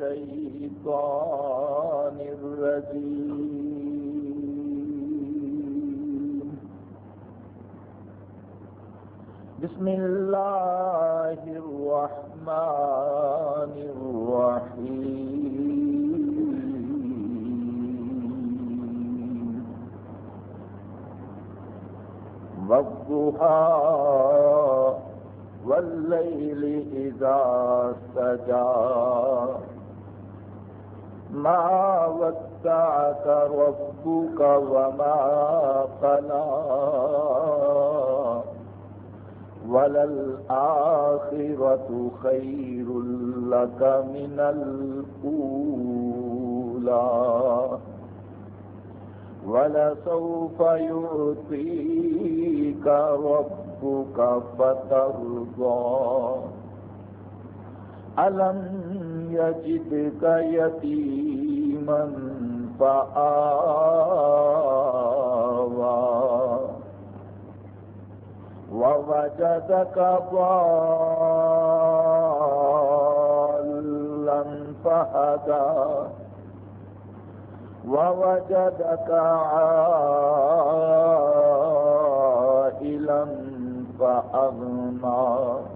الشيطان الرجيم. بسم الله الرحمن الرحيم. والضحى والليل إذا سجى. ما ودعك ربك وما قلى وللآخرة خير لك من الأولى. ولسوف يعطيك ربك فترضى. ألم يجدك يتيما فآوى. ووجدك ضالا فهدى. ووجدك عائلا فأغنى.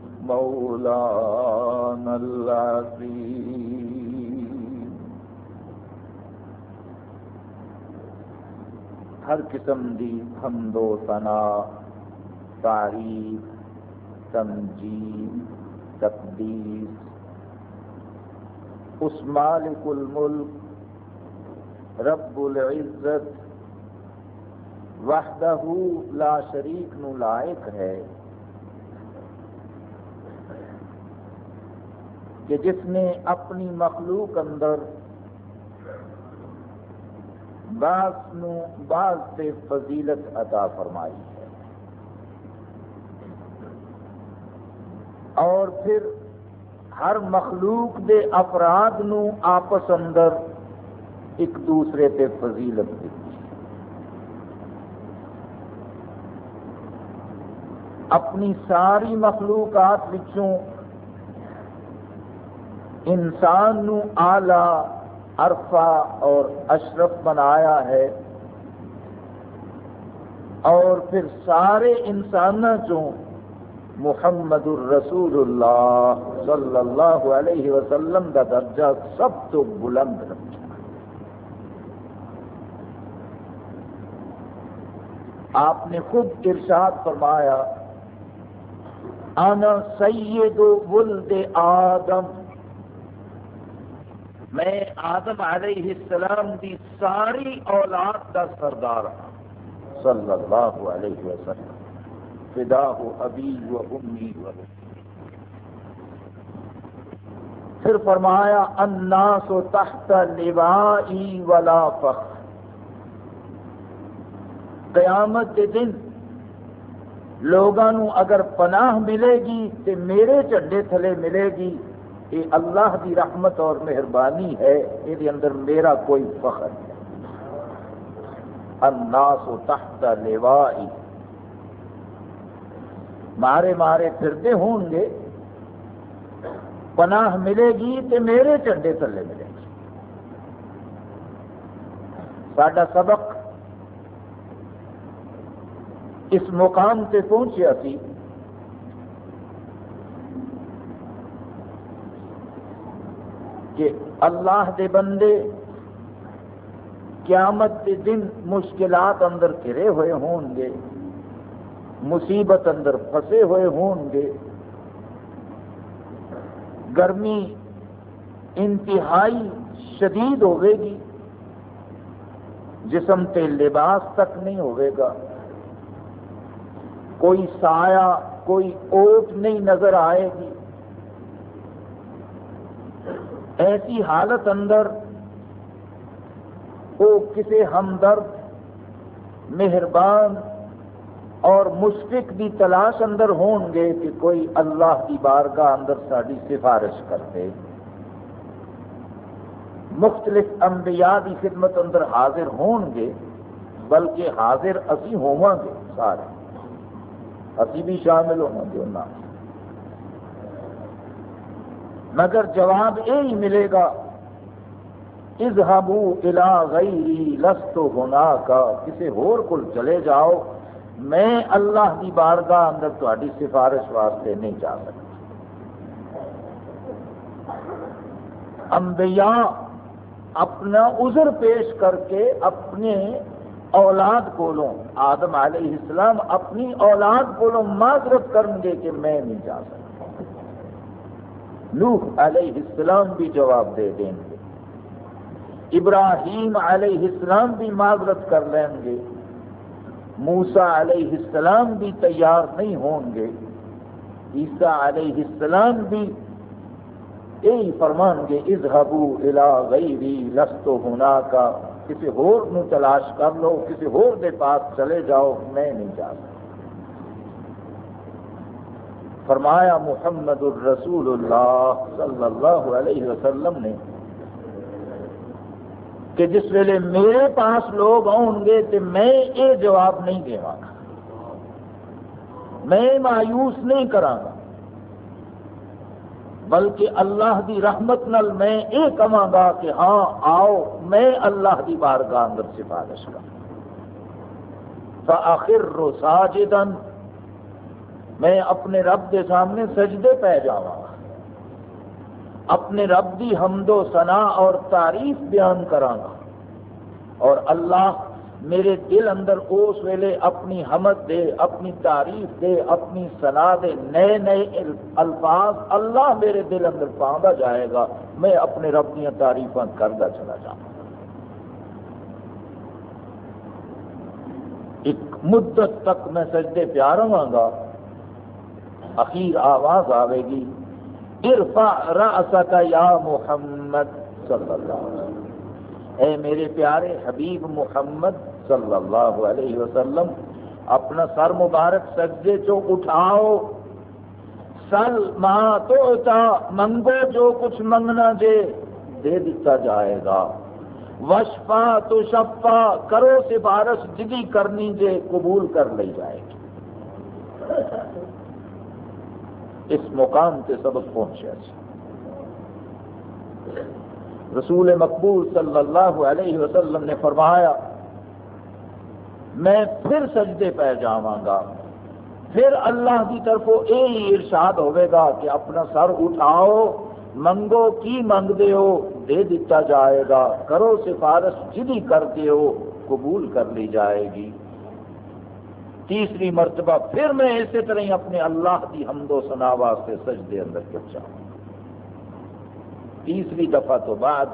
مولانا ہر قسم دی حمد و ثنا، تعریف تمجید تقدیس۔ اس مالک الملک، رب العزت، وحدہ لا شریک نو لائق ہے۔ کہ جس نے اپنی مخلوق اندر بعض نو بعض سے فضیلت عطا فرمائی ہے۔ اور پھر ہر مخلوق دے افراد نو آپس اندر ایک دوسرے تے فضیلت دیتی اپنی ساری مخلوقات وچوں انسان نو آلہ عرفہ اور اشرف بنایا ہے۔ اور پھر سارے انسان چوں محمد الرسول اللہ صلی اللہ علیہ وسلم کا درجہ سب تو بلند رکھا۔ آپ نے خود ارشاد فرمایا، انا سید ولد آدم۔ میں آدم علیہ السلام دی ساری اولاد کا سردار ہوں صلی اللہ علیہ وسلم۔ فدا ابی و امی و پھر فرمایا، الناس تحت لوائی ولا فخر۔ قیامت کے دن لوگوں اگر پناہ ملے گی تو میرے جھنڈے تھلے ملے گی۔ یہ اللہ کی رحمت اور مہربانی ہے یہ اندر میرا کوئی فخر نہیں۔ الناس تحت لوائی۔ مارے مارے پھرتے ہون گے۔ پناہ ملے گی تو میرے جھنڈے تھلے ملے گی۔ سڈا سبق اس مقام سے پہنچیا سی۔ کہ اللہ دے بندے قیامت کے دن مشکلات اندر گرے ہوئے ہون گے، مصیبت اندر پھنسے ہوئے ہون گے۔ گرمی انتہائی شدید ہوئے گی، جسم تے لباس تک نہیں ہوئے گا۔ کوئی سایہ، کوئی اوٹ نہیں نظر آئے گی۔ ایسی حالت اندر وہ کسی ہمدرد، مہربان اور مشفق کی تلاش اندر ہون گے کہ کوئی اللہ کی بارگاہ اندر ساری سفارش کرتے۔ مختلف انبیاء کی خدمت اندر حاضر ہون گے، بلکہ حاضر اسی ہوا گے سارے۔ اسی بھی شامل ہوں گے انہوں مگر جواب یہی ملے گا، اذهبوا الى غیری لست ہونا کا کسی ہور کل چلے جاؤ، میں اللہ کی بارگاہ اندر تاری سفارش واسطے نہیں جا سکتا۔ انبیاء اپنا عذر پیش کر کے اپنے اولاد کو آدم علیہ السلام اپنی اولاد کو معذرت کریں گے کہ میں نہیں جا سکتا۔ نوح علیہ السلام بھی جواب دے دیں گے۔ ابراہیم علیہ السلام بھی معذرت کر لیں گے۔ موسا علیہ السلام بھی تیار نہیں ہوں گے۔ عیسیٰ علیہ السلام بھی یہی فرمان گے اظہبو الا غیری لستو ہونا کا کسی ہور نو تلاش کر لو، کسی ہور دے پاس چلے جاؤ، میں نہیں جا سکتا۔ فرمایا محمد الرسول اللہ صلی اللہ علیہ وسلم نے کہ جس ویلے میرے پاس لوگ آؤ گے تو میں یہ جواب نہیں دے گا۔ میں مایوس نہیں کرا بلکہ اللہ دی رحمت نل میں یہ کہاں گا کہ ہاں آؤ، میں اللہ دی بارگاہ اندر سفارش کر فآخر رو ساجدن میں اپنے رب کے سامنے سجدے پہ جاواں اپنے رب دی حمد و ثنا اور تعریف بیان گا اور اللہ میرے دل اندر اس ویلے اپنی حمد دے، اپنی تعریف دے، اپنی سنا دے نئے نئے الفاظ اللہ میرے دل اندر پاؤں جائے گا۔ میں اپنے رب دیا تعریف کرتا چلا جاؤں۔ ایک مدت تک میں سجدے پیار رہا اخیر آواز آئے گی، ارفع رأسك یا محمد صلی اللہ علیہ وسلم۔ اے میرے پیارے حبیب محمد صلی اللہ علیہ وسلم، اپنا سر مبارک سجدے چو اٹھاؤ، سل ماں تو منگو جو کچھ منگنا جے دے دیتا جائے گا۔ وشفا تو شفا کرو سفارش، جدی کرنی جے قبول کر لی جائے گی۔ اس مقام سے سبق پہنچا جی۔ رسول مقبول صلی اللہ علیہ وسلم نے فرمایا، میں پھر سجدے پہ جاواں پھر اللہ کی طرف یہی ارشاد ہوئے گا کہ اپنا سر اٹھاؤ، منگو، کی منگتے ہو، دے دیتا جائے گا، کرو سفارش جدی کرتے ہو، قبول کر لی جائے گی۔ تیسری مرتبہ پھر میں اسی طرح ہی اپنے اللہ کی حمد و سنا واسطے سجدے اندر پہنچا تیسری دفعہ تو بعد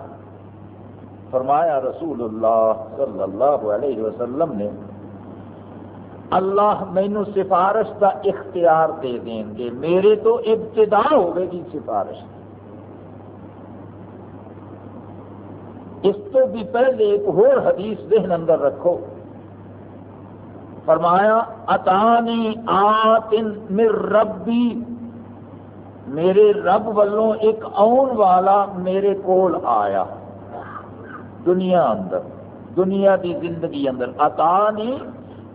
فرمایا رسول اللہ صلی اللہ علیہ وسلم نے، اللہ مینو سفارش کا اختیار دے دیں گے، میرے تو ابتدا ہوگی جی گی سفارش۔ اس تو بھی پہلے ایک اور حدیث ذہن اندر رکھو۔ فرمایا اتانی آتن مر ربی، میرے رب والوں ایک آن والا میرے کول آیا۔ دنیا اندر، دنیا کی زندگی اندر اتانی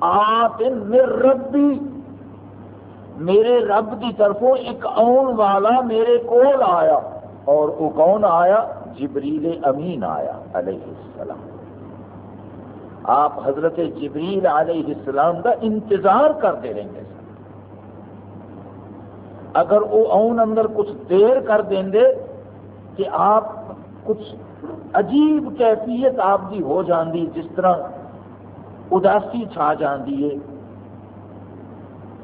آتن مر ربی، میرے رب کی طرفوں ایک آن والا میرے کول آیا۔ اور وہ کون آیا؟ جبریل امین آیا، علیہ السلام۔ آپ حضرت جبریل علیہ السلام کا انتظار کرتے رہیں گے اگر وہ آن اندر کچھ دیر کر دیں گے کہ آپ کچھ عجیب کیفیت آپ کی ہو جاندی، جس طرح اداسی چھا جاندی ہے،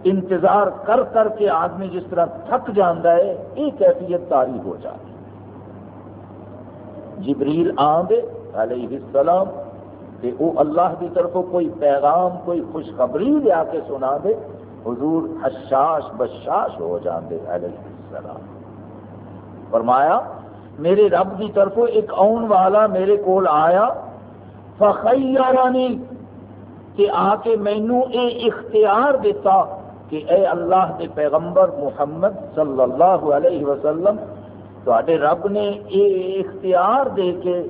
انتظار کر کر کے آدمی جس طرح تھک جانا ہے، یہ کیفیت تاری ہو جاتی۔ جبریل آندے علیہ السلام کہ وہ اللہ کی طرف کوئی پیغام، کوئی خوشخبری لیا کے سنا دے، حضور حشاش بشاش ہو جاندے، علیہ السلام۔ فرمایا، میرے رب کی طرف ایک آن والا میرے کول آیا فخیرانی کہ آ کے مینو یہ اختیار دیتا کہ اے اللہ کے پیغمبر محمد صلی اللہ علیہ وسلم تے رب نے یہ اختیار دے کے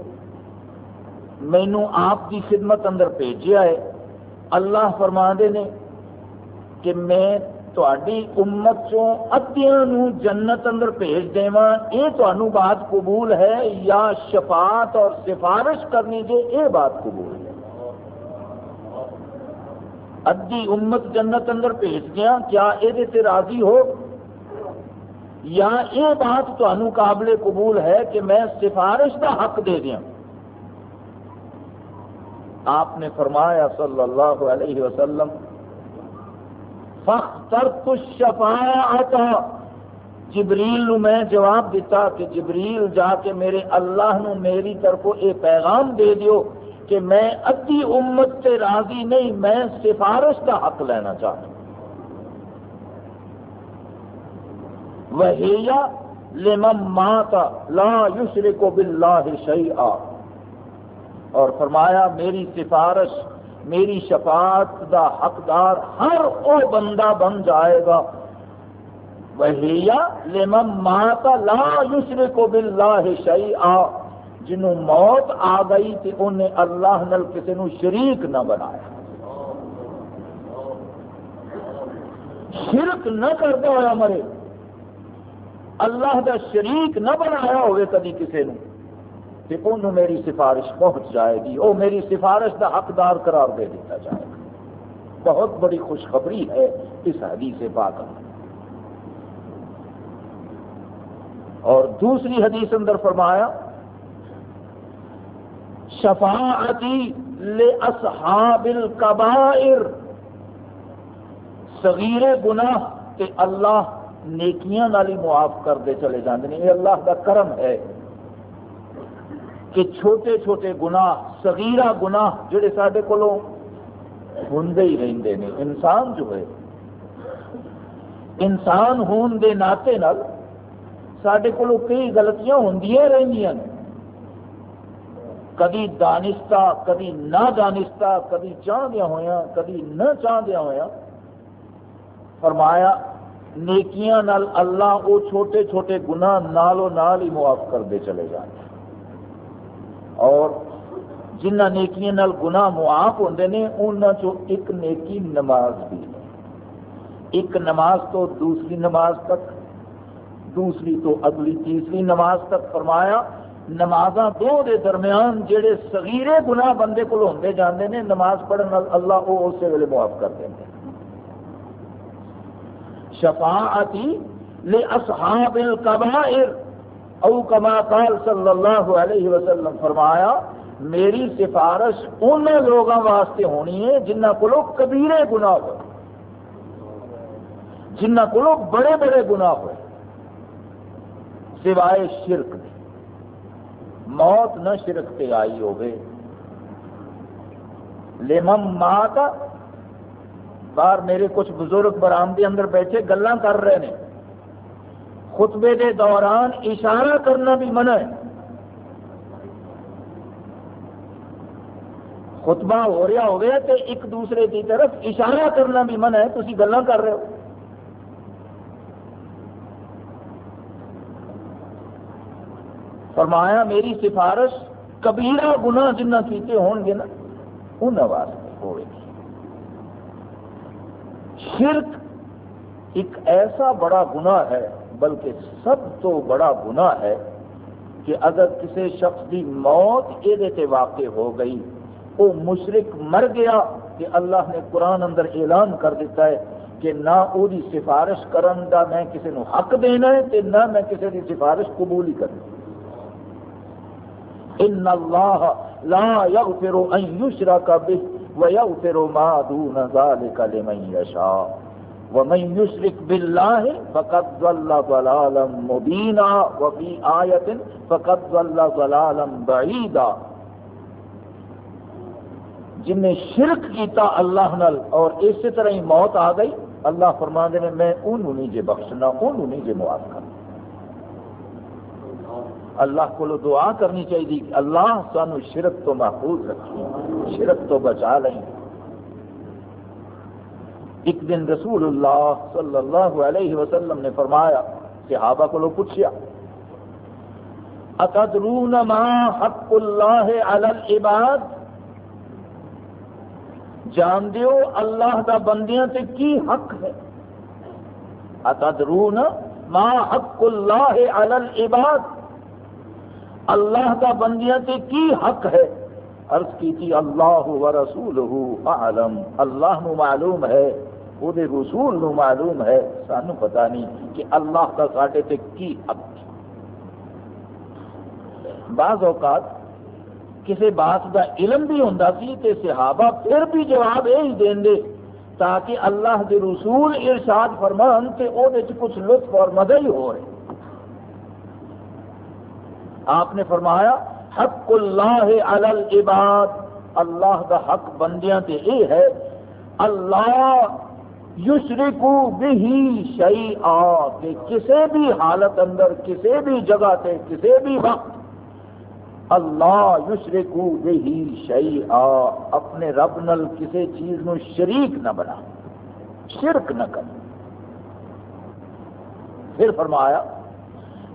مینو آپ کی خدمت اندر بھیجا ہے۔ اللہ فرما دے نے کہ میں تھی امت چوں ادیاں جنت اندر بھیج دیواں۔ یہ تمہوں بات قبول ہے یا شفاعت اور سفارش کرنی جو یہ بات قبول ہے۔ ادی امت جنت اندر بھیج دیا کیا یہ راضی ہو؟ یا یہ بات تمہوں قابل قبول ہے کہ میں سفارش کا حق دے دیا آپ نے فرمایا صلی اللہ علیہ وسلم فخر الشفاعت جبریل نو میں جواب دیتا کہ جبریل جا کے میرے اللہ نو میری طرف یہ پیغام دے دیو کہ میں ادی امت سے راضی نہیں، میں سفارش کا حق لینا چاہتا وہی لمن ماتا لا یشرک باللہ شیئا اور فرمایا، میری سفارش، میری شفاعت دا حقدار ہر او بندہ بن جائے گا. وہی لمن ماتا لا یشرک باللہ شیئا جنہوں موت آ گئی تو انہیں اللہ نل کسی نو شریک نہ بنایا۔ شرک نہ کرتا ہوا مرے، اللہ دا شریک نہ بنایا ہوئے کدی کسی نے کہ انہوں میری سفارش پہنچ جائے گی۔ وہ میری سفارش دا حقدار قرار دے دیتا جائے گا۔ بہت بڑی خوشخبری ہے اس حدیث پاک اور دوسری حدیث اندر فرمایا، شفاعتی لاصحاب القبائر۔ صغیر گناہ کہ اللہ نیکیاں نالی معاف کرتے چلے جاندے ہیں۔ یہ اللہ کا کرم ہے۔ کہ چھوٹے چھوٹے گناہ، صغیرہ گناہ جڑے سارے کو ہوں ہی رہتے ہیں انسان جو ہے، انسان ہون دے ناطے نال سڈے کو کئی غلطیاں ہوں رہی کدی دانستہ کدی نہ دانستہ کدی چاہدیا ہوا کدی نہ چاہدیا ہوا فرمایا، نیکیاں نال اللہ وہ چھوٹے چھوٹے گناہ نالو نال ہی معاف کرتے چلے جائیں اور جنہ نیکیاں نال گناہ معاف ہوتے ہیں انہوں ایک نیکی نماز بھی ایک نماز تو دوسری نماز تک، دوسری تو اگلی تیسری نماز تک فرمایا، نمازاں دو دے درمیان جڑے صغیرے گناہ بندے کو ہوندے جاندے نے، نماز پڑھن اللہ وہ اسی ویلے معاف کر دیں شفاعتی لاصحاب القبائر او کما قال صلی اللہ علیہ وسلم فرمایا، میری سفارش ان لوگوں واسطے ہونی ہے جنہ کو کبیرے گناہ ہوئے۔ جنہ کو بڑے بڑے گناہ ہوئے۔ سوائے شرک دے۔ موت نہ شرک پہ آئی ہوگی لمم ماں باہر میرے کچھ بزرگ برامدے اندر بیٹھے گلا کر رہے ہیں خطبے دے دوران اشارہ کرنا بھی منع ہے۔ خطبہ ہو رہا ہوگا تو ایک دوسرے کی طرف اشارہ کرنا بھی منع ہے۔ تھی گلا کر رہے ہو۔ فرمایا، میری سفارش کبیرہ گناہ جنہ کیتے ہون گے نا، ان واسطے ہوئے۔ گی شرک ایک ایسا بڑا گناہ ہے بلکہ سب تو بڑا گناہ ہے کہ اگر کسی شخص کی موت یہ واقع ہو گئی وہ مشرق مر گیا کہ اللہ نے قرآن اندر اعلان کر دیتا ہے کہ نہ وہ سفارش کرن دا میں کسی نو حق دینا ہے نہ میں کسی کی سفارش قبول ہی کرنی۔ ان اللہ لا يغفر ان يشرك به ويغفر ما دون ذلك لمن يشاء ومن يشرك بالله فقد ضل ضلالا مبينا وفي آية فقد ضل ضلالا بعيدا. جن نے شرک کیتا اللہ نل اور اسی طرح ہی موت آ گئی، اللہ فرما دے میں انہوں نہیں جے بخشنا، انہوں نہیں جے معاف کرنا۔ اللہ کو دعا کرنی چاہیے، اللہ سانو شرک تو محفوظ رکھیں، شرک تو بچا لیں۔ ایک دن رسول اللہ صلی اللہ علیہ وسلم نے فرمایا، صحابہ کو پوچھا اتدرون ما حق اللہ علی العباد؟ جان دیو اللہ دا بندیاں تے کی حق ہے؟ اتدرون ما حق اللہ علی العباد؟ اللہ دا بندیاں تے کی حق ہے؟ عرض کی تھی، اللہ و رسولہ اعلم۔ اللہ نو معلوم ہے وہ رسول نو معلوم ہے۔ سانو پتہ نہیں کہ اللہ کا ساڈے تے کی حق بعض اوقات کسی بات کا علم بھی ہوں سی صحابہ پھر بھی جواب یہ دیں دے تاکہ اللہ کے رسول ارشاد فرمان تے او دے کچھ لطف اور مزہ ہی ہو رہے۔ آپ نے فرمایا حق اللہ علی العباد۔ اللہ کا حق بندیاں تے اے ہے، اللہ یشرکو بہی شیئا، کہ کسی بھی حالت اندر کسی بھی جگہ تے کسی بھی وقت اللہ یشرکو بہی شعی اپنے رب نل کسی چیز نو شریک نہ بنا، شرک نہ کر۔ پھر فرمایا،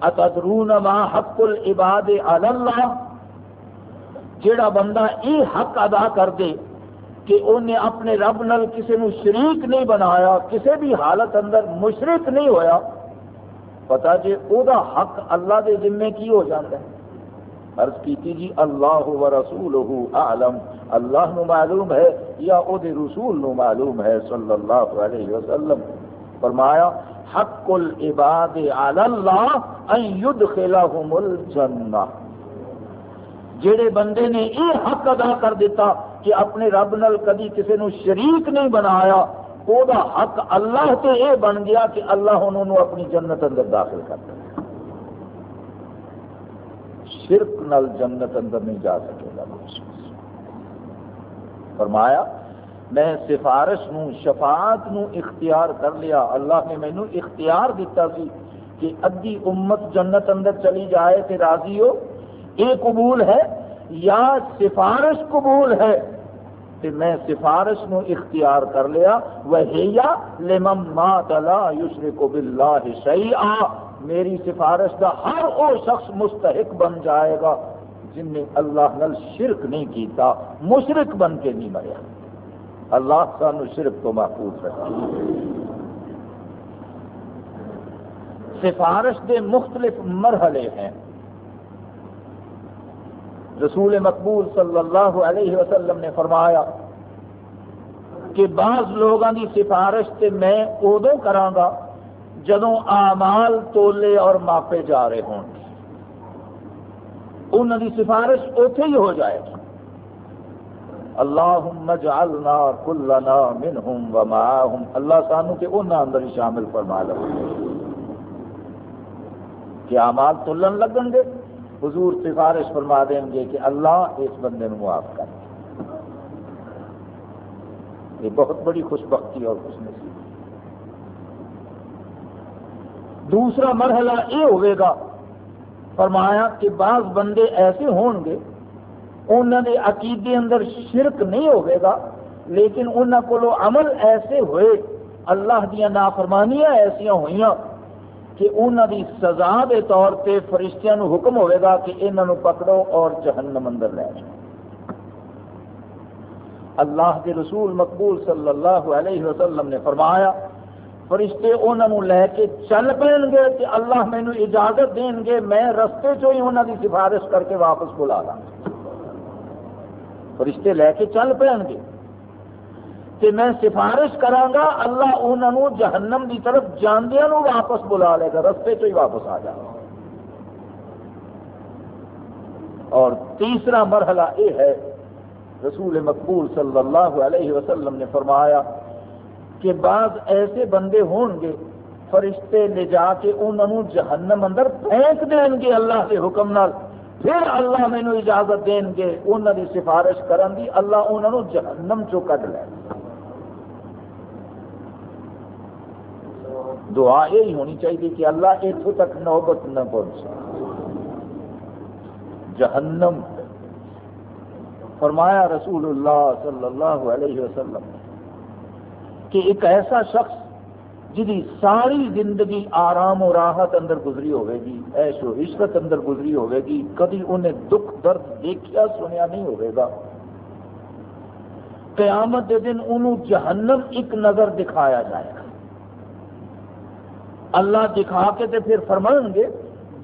اتدرون ما حق العباد علی اللہ؟ جیڑا بندہ یہ حق ادا کر دے کہ انہیں اپنے رب نل کسی نو شریک نہیں بنایا کسی بھی حالت اندر مشرک نہیں ہویا پتا جی او دا حق اللہ دے ذمے کی ہو جاتا ہے؟ عرض کی جی اللہ و رسول عالم اللہ نو معلوم ہے یا او دے رسول نو معلوم ہے صلی اللہ علیہ وسلم۔ فرمایا، حق العباد علی اللہ ان یدخلہم الجنہ۔ جڑے بندے نے یہ حق ادا کر دیتا کہ اپنے رب نل کدی کسی نو شریک نہیں بنایا، او دا حق اللہ تے اے بن گیا کہ اللہ انہوں اپنی جنت اندر داخل کر دیا شرک نل جنت اندر نہیں جا سکے گا۔ فرمایا، میں سفارش نو، شفاعت نو اختیار کر لیا۔ اللہ نے مینو اختیار دیتا سی کہ ادھی امت جنت اندر چلی جائے تے راضی ہو۔ یہ قبول ہے یا سفارش قبول ہے تے میں سفارش نو اختیار کر لیا، وہیا لمم ما تلا یشرک باللہ شیئا، میری سفارش کا ہر وہ شخص مستحق بن جائے گا جن نے اللہ نل شرک نہیں کیتا مشرق بن کے نہیں مریا۔ اللہ سان شرک تو محفوظ رکھے۔ سفارش کے مختلف مرحلے ہیں۔ رسول مقبول صلی اللہ علیہ وسلم نے فرمایا کہ بعض لوگوں کی سفارش سے میں ادو کرانگا جدو آمال تولے اور ماپے جا رہے ہوں۔ گے انہوں کی سفارش اتے ہی ہو جائے گی۔ اللہم جعلنا کلنا منہم ومعاہم اللہ سانو کہ انہوں اندر ہی شامل فرما لو۔ کہ آمال تولن لگن گے حضور سفارش فرما دیں گے کہ اللہ اس بندے معاف کر۔ یہ بہت بڑی خوش بختی اور خوش نصیب۔ دوسرا مرحلہ یہ ہوئے گا، فرمایا کہ بعض بندے ایسے ہون گے انہوں نے عقیدے اندر شرک نہیں ہوئے گا، لیکن انہوں کو عمل ایسے ہوئے، اللہ دیا نافرمانیاں ایسا ہوئی کہ انہوں دی سزا کے طور پہ فرشتیاں نو حکم ہوئے گا کہ انہوں پکڑو اور جہنم اندر لے جاؤ۔ اللہ کے رسول مقبول صلی اللہ علیہ وسلم نے فرمایا، فرشتے انہوں لے کے چل پین گے کہ اللہ مینو اجازت دیں گے، میں رستے چو ہی انہوں کی سفارش کر کے واپس بلا لا فرشتے لے کے چل پین گے۔ کہ میں سفارش کرانگا اللہ انہوں جہنم کی طرف جاندیا واپس بلا لے گا، رستے چو ہی واپس آ جائے اور تیسرا مرحلہ یہ ہے، رسول مقبول صلی اللہ علیہ وسلم نے فرمایا کہ بعض ایسے بندے ہون گے، فرشتے لے جا کے انہوں جہنم اندر پھینک دیں گے اللہ کے حکم نال۔ پھر اللہ مینو اجازت دیں گے انہوں کی سفارش کرن دی، اللہ انہوں جہنم چو کٹ لے۔ دعا یہی ہونی چاہیے کہ اللہ اتوں تک نوبت نہ پہنچے جہنم۔ فرمایا رسول اللہ صلی اللہ علیہ وسلم کہ ایک ایسا شخص جی ساری زندگی آرام و راحت اندر گزری ہوئے گی ایش و عشرت اندر گزری ہوئے گی، کبھی انہیں دکھ درد دیکھیا سنیا نہیں ہوئے گا۔ قیامت دے دن انہوں جہنم ایک نظر دکھایا جائے گا۔ اللہ دکھا کے تے پھر فرمان گے،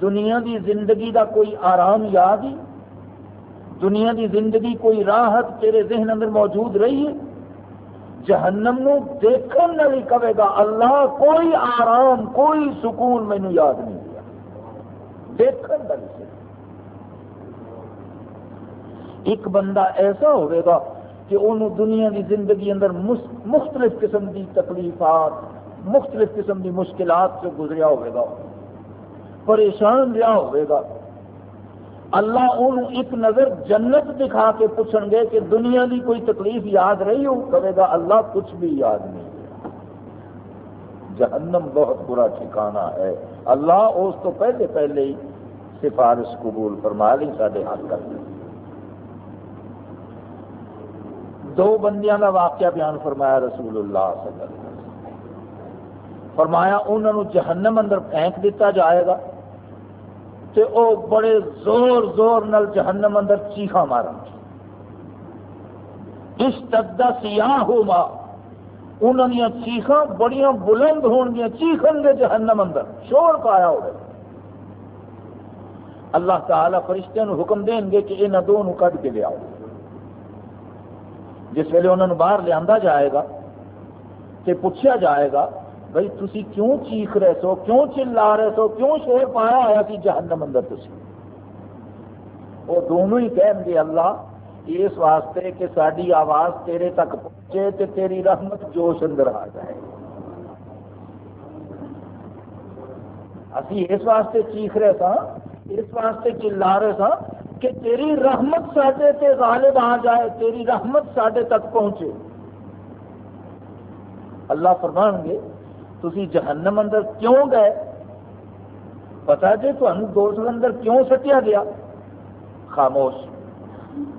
دنیا دی زندگی دا کوئی آرام یاد ہی، دنیا دی زندگی کوئی راحت تیرے ذہن اندر موجود رہی ہے۔ جہنم نو دیکھن نہیں کہے گا، اللہ کوئی آرام، کوئی سکون مینو یاد نہیں دیا دیکھن سے ایک بندہ ایسا ہوئے گا کہ انہوں دنیا کی زندگی اندر مختلف قسم کی تکلیفات مختلف قسم کی مشکلات سے گزریا ہوئے گا، پریشان رہا ہوئے گا۔ اللہ ان ایک نظر جنت دکھا کے پوچھن گے کہ دنیا کی کوئی تکلیف یاد رہی ہو؟ کہے گا، اللہ کچھ بھی یاد نہیں جہنم بہت برا ٹھکانا ہے۔ اللہ اس تو پہلے پہلے ہی سفارش قبول فرما لی سارے ہاتھ کر دو بندیاں کا واقعہ بیان فرمایا رسول اللہ صلی اللہ علیہ وسلم۔ فرمایا انہوں نے جہنم اندر پھینک دیتا جائے گا تے او بڑے زور زور نل جہنم اندر چیخا مارا اس تدا سیاح ہو ماں انہوں چیخا بڑی بلند ہون گیا چیخن گے جہنم اندر۔ شور پایا ہو اللہ تعالی فرشتے نو حکم دیں گے کہ یہاں دونوں کٹ کے لیا جس ویلے انہوں نے باہر لیا جائے گا تے پوچھا جائے گا بھائی تھی کیوں چیخ رہے سو؟ کیوں چلا رہے سو؟ کیوں شور پایا ہوا کہ جہنم اندر تھی وہ دونوں ہی کہیں گے، اللہ، اس واسطے کہ ساری آواز تیرے تک پہنچے تے تیری رحمت جوش اندر آ جائے۔ اسی اس واسطے چیخ رہے تھا اس واسطے چلا رہے تھا کہ تیری رحمت ساڈے تے غالب آ جائے، تیری رحمت ساڈے تک پہنچے۔ اللہ فرمان گے تھی جہنم اندر کیوں گئے پتا جی تمہیں دوست اندر کیوں سٹیا گیا خاموش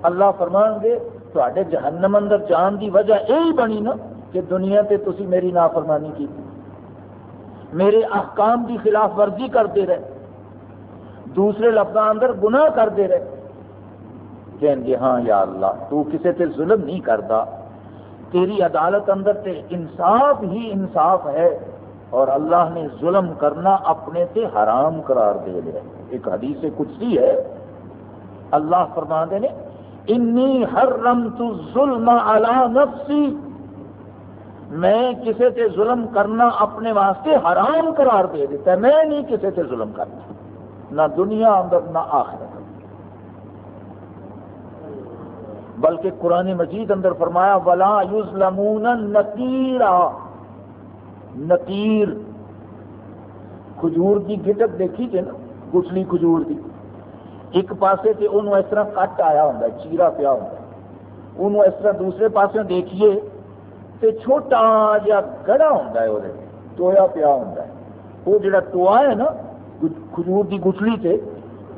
اللہ فرمان گے تے جہنم اندر جان دی وجہ یہی بنی نا کہ دنیا تے تسی میری نافرمانی کی میرے احکام کی خلاف ورزی کرتے رہے دوسرے لفظوں اندر گناہ کرتے رہے کہیں گے ہاں یا اللہ تو کسے تے ظلم نہیں کرتا تیری عدالت اندر تے انصاف ہی انصاف ہے اور اللہ نے ظلم کرنا اپنے تے حرام قرار دے لیا ایک حدیث کچھ ہی ہے۔ اللہ فرما دے نے انی حرمت الظلم علی نفسی. میں کسے تے ظلم کرنا اپنے واسطے حرام قرار دے دیتا ہے۔ میں نہیں کسے تے ظلم کرنا نہ دنیا اندر، نہ آخرت۔ بلکہ قرآن مجید اندر فرمایا، ولا یظلمون نکیرا نکیر کھجور کی گٹک دیکھی تھے نا، گٹلی کھجور کی ایک پاسے تے انہوں اس طرح کٹ آیا ہوں چیرا پیا ہوں انہوں اس طرح دوسرے پاسے دیکھیے تے چھوٹا جا گڑا ہوں ٹویا پیا ہوں وہ جڑا ٹوا ہے نا، کھجور کی گٹلی سے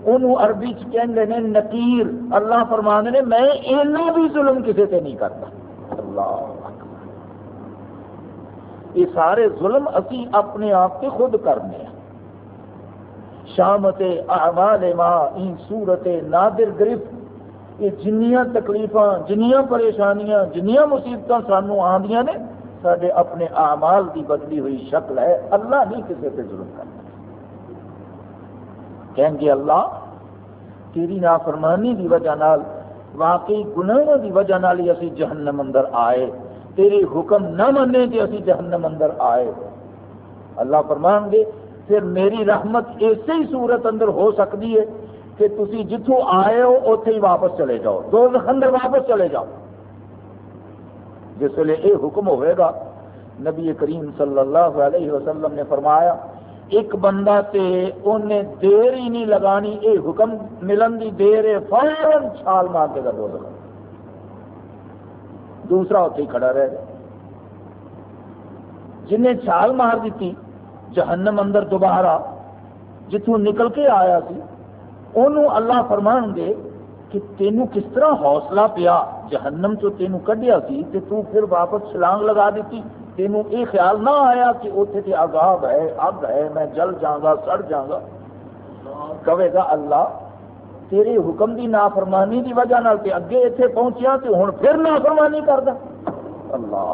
انہوں عربی چاہتے ہیں نکیر۔ اللہ فرمان نے، میں اینا بھی ظلم کسی سے نہیں کرتا۔ اللہ یہ سارے ظلم اسی اپنے آپ کے خود کرنے ہیں۔ شامت اعمال ماں ان صورت نادر گرفت۔ یہ جنیاں تکلیفاں، جنیاں پریشانیاں، جنیاں مصیبت سانو آدیاں نے۔ سارے اپنے اعمال کی بدلی ہوئی شکل ہے۔ اللہ نہیں کسی پہ ظلم کرتا۔ کہیں گے اللہ، تیری نافرمانی کی وجہ نال، واقعی گناہ کی وجہ نال ہی اسی جہنم اندر آئے۔ تیرے حکم نہ منے کہ اسی جہنم اندر آئے۔ اللہ فرمان گے پھر میری رحمت اسی ہی صورت اندر ہو سکتی ہے کہ تسی جتوں آئے ہو اتے ہی واپس چلے جاؤ۔ دو اندر واپس چلے جاؤ۔ جس ویلے یہ حکم ہوئے گا، نبی کریم صلی اللہ علیہ وسلم نے فرمایا ایک بندہ تے انہیں دیر ہی نہیں لگانی، اے حکم ملن دی دیر ہے، فوراً چھال مار دے گا دو دوسرا اتنے ہی کھڑا رہ گیا۔ جنہیں چھال مار دیتی، جہنم اندر دوبارہ جتوں نکل کے آیا سی انہوں اللہ فرمان گے کہ تینوں کس طرح حوصلہ پیا، جہنم چو تینوں کڈیا سی، تے تو پھر واپس چھلانگ لگا دیتی۔ تینوں یہ خیال نہ آیا کہ اتنے تے عذاب ہے اگ ہے، میں جل جاگا سڑ جاگا کہے گا اللہ تیرے حکم دی نافرمانی دی وجہ نال تے اگے اتنے پہنچیا تے ہوں پھر نافرمانی کردا۔ اللہ۔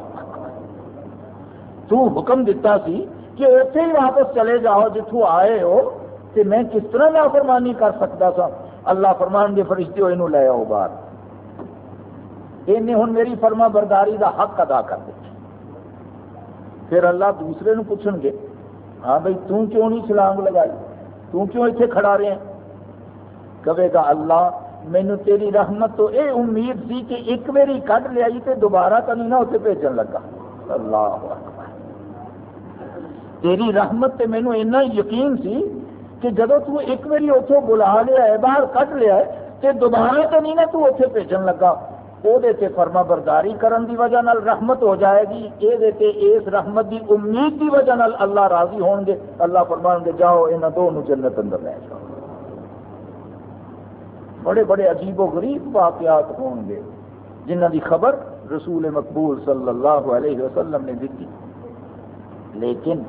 تو حکم دیتا سی کہ اتنے ہی واپس چلے جاؤ جتوں آئے ہو، تے میں کس طرح نافرمانی کر سکتا سا؟ اللہ فرمان کے فرشتے ہوئے لے آؤ باہر۔ انہیں ہوں میری فرما برداری دا حق ادا کر دیا پھر اللہ دوسرے نو پوچھن گے ہاں بھائی توں کیوں نہیں چھلانگ لگائی؟ توں کیوں اتنے کھڑا رہے ہیں؟ کہے گا اللہ مینو تیری رحمت تو اے امید سی کہ ایک میری کٹ لیا تے دوبارہ تو نہیں نہ اتنے بھیجن لگا۔ اللہ تیری رحمت تے مینو اینا یقین سی کہ جب تو ایک باری اتوں بلا لیا ہے، باہر کٹ لیا ہے تو دوبارہ تو نہیں نا تو اتنے بھیجن لگا۔ وہ فرما برداری کرن دی وجہ نال رحمت ہو جائے گی یہ اس رحمت دی امید دی وجہ نال اللہ راضی ہون گے اللہ فرمان گے جاؤ یہاں دونوں جنت اندر لے جاؤ بڑے بڑے عجیب و غریب واقعات ہون گے جنہ دی خبر رسول مقبول صلی اللہ علیہ وسلم نے دیتی لیکن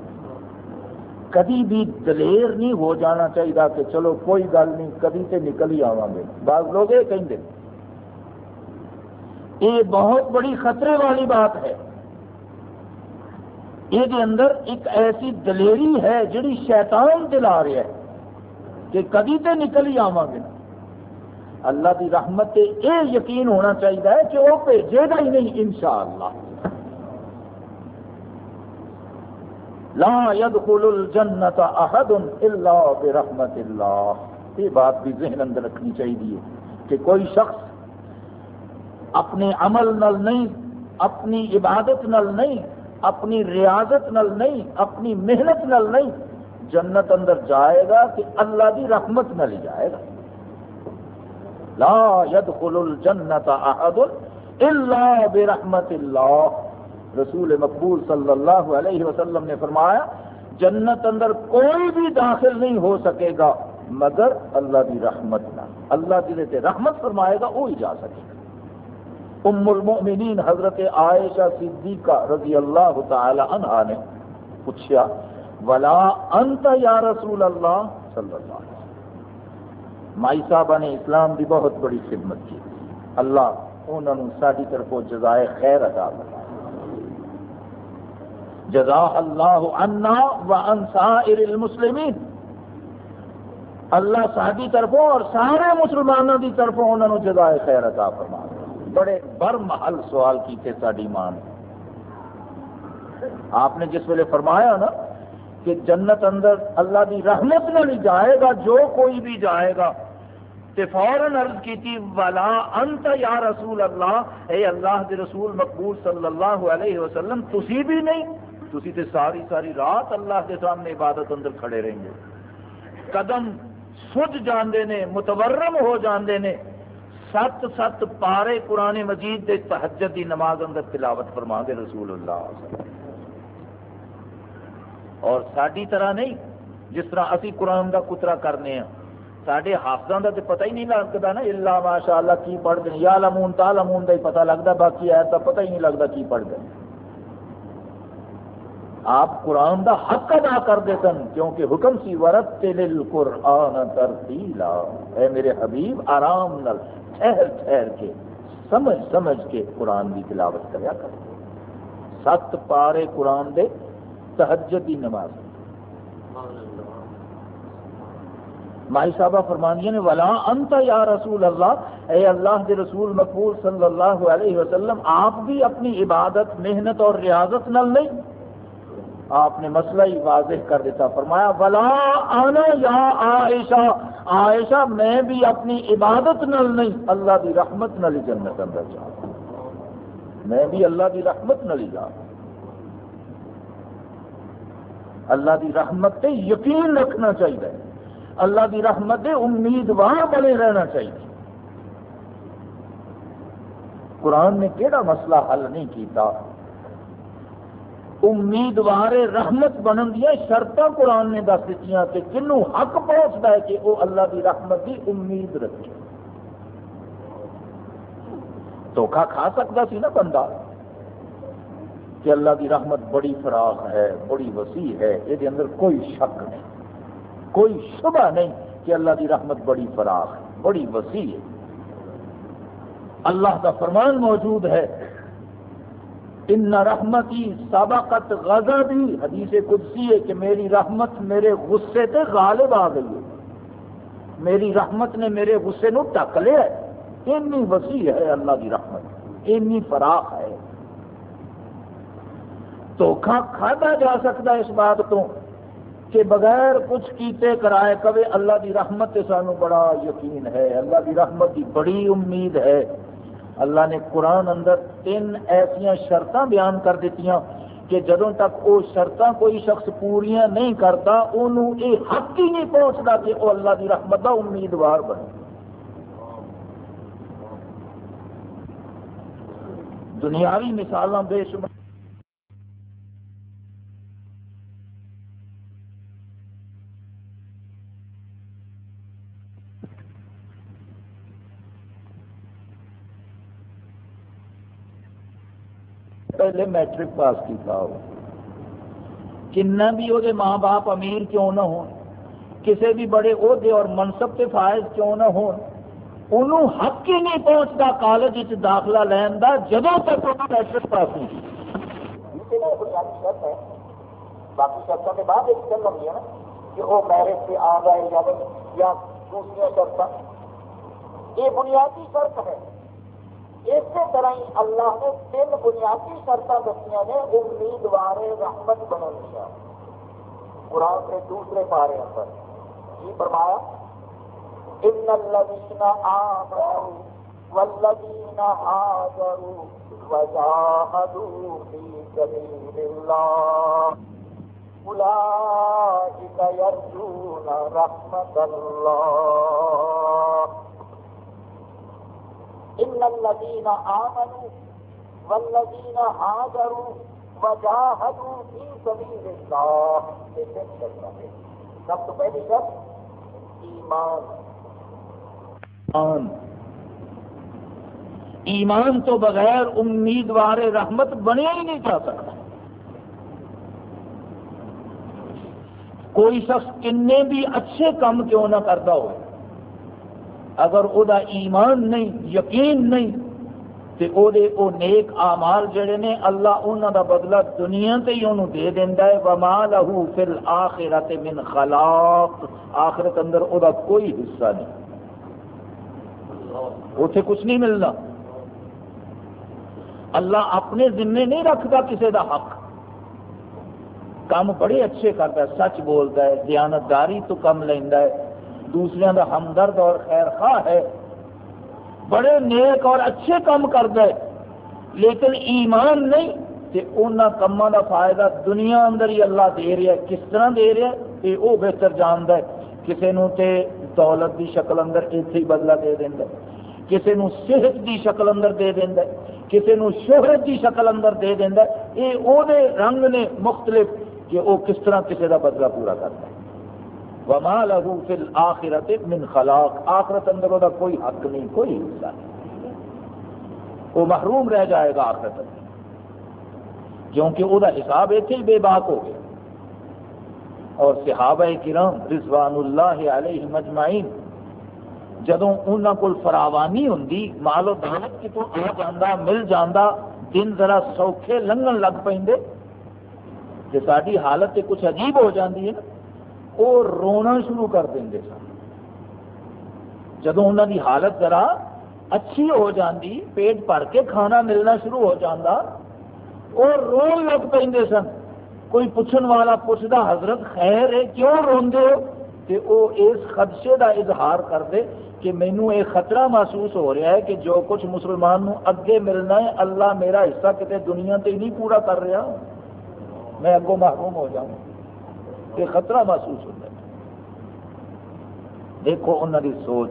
کدی بھی دلیر نہیں ہو جانا چاہیے کہ چلو کوئی گل نہیں کدی تے نکل ہی آواں گے بعض لوگ یہ کہیں یہ بہت بڑی خطرے والی بات ہے۔ یہ اندر ایک ایسی دلیری ہے جڑی شیطان دلا رہا ہے کہ کدی تے نکل ہی آواں گے۔ اللہ کی رحمت تے یہ یقین ہونا چاہیے کہ وہ بھیجے گا ہی نہیں انشاءاللہ۔ لا يدخل الجنت احد الا برحمت اللہ۔ یہ بات بھی ذہن اندر رکھنی چاہیے کہ کوئی شخص اپنے عمل نل نہیں، اپنی عبادت نل نہیں، اپنی ریاضت نل نہیں، اپنی محنت نل نہیں۔ جنت اندر جائے گا کہ اللہ کی رحمت نل جائے گا۔ لا يدخل الجنت احد الا برحمت اللہ۔ رسول مقبول صلی اللہ علیہ وسلم نے فرمایا، جنت اندر کوئی بھی داخل نہیں ہو سکے گا، مگر اللہ کی رحمت نہ اللہ دل سے رحمت فرمائے گا وہی جا سکے گا۔ ام المؤمنین حضرت عائشہ صدیقہ رضی اللہ تعالی عنہ نے پوچھا، ولا انت یا رسول اللہ؟ صلی اللہ علیہ وسلم۔ مائی صاحبہ نے اسلام کی بہت بڑی خدمت کی۔ اللہ انہوں نے ساری طرف جزائے خیر ادا کر جزا اللہ عنا و انصائر المسلمین۔ اللہ ساری طرفوں اور سارے مسلمانوں کی طرفوں انہوں نے جزائے خیر عطا فرما دے بڑے بر محل سوال کیتے ساری ماں نے۔ آپ نے جس ویلے فرمایا نا کہ جنت اندر اللہ کی رحمت نہ نہیں جائے گا، جو کوئی بھی جائے گا۔ تے فوراً عرض کی تھی والا انت یا رسول اللہ اے اللہ کے رسول مقبول صلی اللہ علیہ وسلم، تسی بھی نہیں تھی تے ساری ساری رات اللہ کے سامنے عبادت اندر کھڑے رہیں گے۔ قدم سج جاندے نے، متورم ہو جاندے نے۔ سات سات پارے قرآن مجید دے تحجد دی نماز اندر تلاوت فرما دے رسول اللہ اور ساری طرح نہیں، جس طرح اسی قرآن دا کترا کرنے ہیں۔ سارے حافظ کا تو پتہ ہی نہیں لگتا نا، اللہ ماشاء اللہ کی پڑھتے ہیں۔ یا لمون تا لمون کا ہی پتا لگتا، باقی ہے تو پتہ ہی نہیں لگتا کی پڑھتے ہیں۔ آپ قرآن دا حق ادا کر دیتے کیونکہ حکم سی ورت تل قرآن ترتیلا اے میرے حبیب، آرام نل ٹھہر ٹھہر کے، سمجھ سمجھ کے قرآن کی تلاوت کریا کر۔ ست پارے قرآن دے تہجد کی نماز۔ مائی صاحبہ فرمانیہ نے، ولا انت یا رسول اللہ، اے اللہ دے رسول مقبول صلی اللہ علیہ وسلم، آپ بھی اپنی عبادت، محنت اور ریاضت نل نہیں۔ آپ نے مسئلہ ہی واضح کر دیتا فرمایا بلا آنا یا عائشہ عائشہ میں بھی اپنی عبادت نل نہیں، اللہ کی رحمت نل جنت اندر جا۔ میں بھی اللہ کی رحمت نل جا۔ اللہ کی رحمت پہ یقین رکھنا چاہیے۔ اللہ کی رحمت دے امیدوار بنے رہنا چاہیے۔ قرآن نے کہڑا مسئلہ حل نہیں کیتا؟ امیدوار رحمت بنن دیا شرط قرآن نے دس دیتی کہ کنو حق پہنچتا ہے کہ وہ اللہ کی رحمت کی امید رکھے۔ دھوکھا کھا سکتا سی نا بندہ؟ کہ اللہ کی رحمت بڑی فراخ ہے، بڑی وسیع ہے، یہ اندر کوئی شک نہیں، کوئی شبہ نہیں کہ اللہ کی رحمت بڑی فراخ ہے، بڑی وسیع ہے۔ اللہ کا فرمان موجود ہے ان رحمتی سبقت غضبی، حدیث قدسی ہے کہ میری رحمت میرے غصے تے غالب آ گئی ہے۔ میری رحمت نے میرے غصے نو ٹک لیا ہے۔ اینی وسیع ہے اللہ کی رحمت اینی فراخ ہے۔ دھوکھا کھادا جا سکتا ہے اس بات تو کہ بغیر کچھ کیتے کرائے کبھی اللہ کی رحمت سے سانو بڑا یقین ہے، اللہ کی رحمت کی بڑی امید ہے۔ اللہ نے قرآن اندر تین ایسا شرط بیان کر دیتی کہ جدوں تک وہ شرط کوئی شخص پوریا نہیں کرتا انہوں یہ حق ہی نہیں پہنچتا کہ وہ اللہ کی رحمت کا امیدوار بنے۔ دنیاوی مثال بے شمار پہلے میٹرک پاس کیا ہو کنا بھی وہ ماں باپ امیر کیوں نہ ہو کسی بھی بڑے عہدے اور منصب سے فائز کیوں نہ ہو انہوں حق ہی نہیں پہنچتا کالج داخلہ لین کا جدوں تک وہ میٹرک پاس نہیں باقی شرطوں کے بعد ایک چل رہی ہے نا کہ وہ میرج سے آ گئے یا دوسری شرط یہ بنیادی شرط ہے۔ اسی طرح ہی اللہ نے تین بنیادی شرط دسیا نے امیدوار رحمت بنا دیا۔ قرآن کے دوسرے پارے اندر کی جی، فرمایا۔ ان الذين آمنوا والذين هاجروا وجاهدوا في سبيل الله أولئك يرجون رحمة الله ان الذين آمنوا والذين هاجروا وجاهدوا في سبيل الله. سب تو پہلی شرط، ایمان. ایمان. تو بغیر امیدوار رحمت بنیا ہی نہیں جا سکتا۔ کوئی شخص کنے بھی اچھے کام کیوں نہ کرتا ہو اگر او دا ایمان نہیں، یقین نہیں، تے او دے او نیک اعمال جڑے نے اللہ انہاں دا بدلہ دنیا تے ہی انہوں دے دیندا ہے۔ وما له فی الاخرۃ من خلاق۔ آخرت اندر او دا کوئی حصہ نہیں۔ اوتھے کچھ نہیں ملنا۔ اللہ اپنے ذمے نہیں رکھتا کسی دا حق۔ کام بڑے اچھے کرتا ہے، سچ بولتا ہے، دیانتداری تو کم لینا ہے۔ دوسرے کا ہمدرد اور خیر خواہ ہے۔ بڑے نیک اور اچھے کام کرتا ہے لیکن ایمان نہیں کہ ان کاموں کا فائدہ دنیا اندر ہی اللہ دے رہا ہے۔ کس طرح دے رہا ہے؟ یہ وہ بہتر جانتا ہے۔ کسی نو تے دولت دی شکل اندر اتنے ہی بدلا دے دینا کسی نو صحت دی شکل اندر دے دینا کسی نو شہرت دی شکل اندر دے دینا یہ وہ رنگ نے مختلف کہ وہ کس طرح کسی کا بدلہ پورا کرتا ہے۔ وما له في الاخرت من خلاق۔ آخرت اندر دا کوئی حق نہیں، کوئی حصہ نہیں۔ وہ محروم رہ جائے گا آخرت اندر کیونکہ وہ حساب اتنے ہی بے باک ہو گیا اور صحابہ کرام رضوان اللہ علیہ مجمعین، جدوں انہوں کو فراوانی ہوں مال و دولت کتوں آ جانا مل جانا دن ذرا سوکھے لنگن لگ پہ ساری حالت کچھ عجیب ہو جاتی ہے۔ نا وہ رونا شروع کر دیں سن جدو انہوں کی حالت ذرا اچھی ہو جاتی پیٹ بھر کے کھانا ملنا شروع ہو جاتا وہ رو لگ پہ سن۔ کوئی پوچھن والا پوچھتا حضرت خیر ہے کیوں روندے ہو؟ کہ وہ اس خدشے کا اظہار کر دے کہ مینو یہ خطرہ محسوس ہو رہا ہے کہ جو کچھ مسلمان نو اگے ملنا ہے، اللہ میرا حصہ کتنے دنیا تے نہیں پورا کر رہا۔ میں اگوں محروم ہو جاؤں۔ کہ خطرہ محسوس ہوتا ہے۔ دیکھو انہوں کی سوچ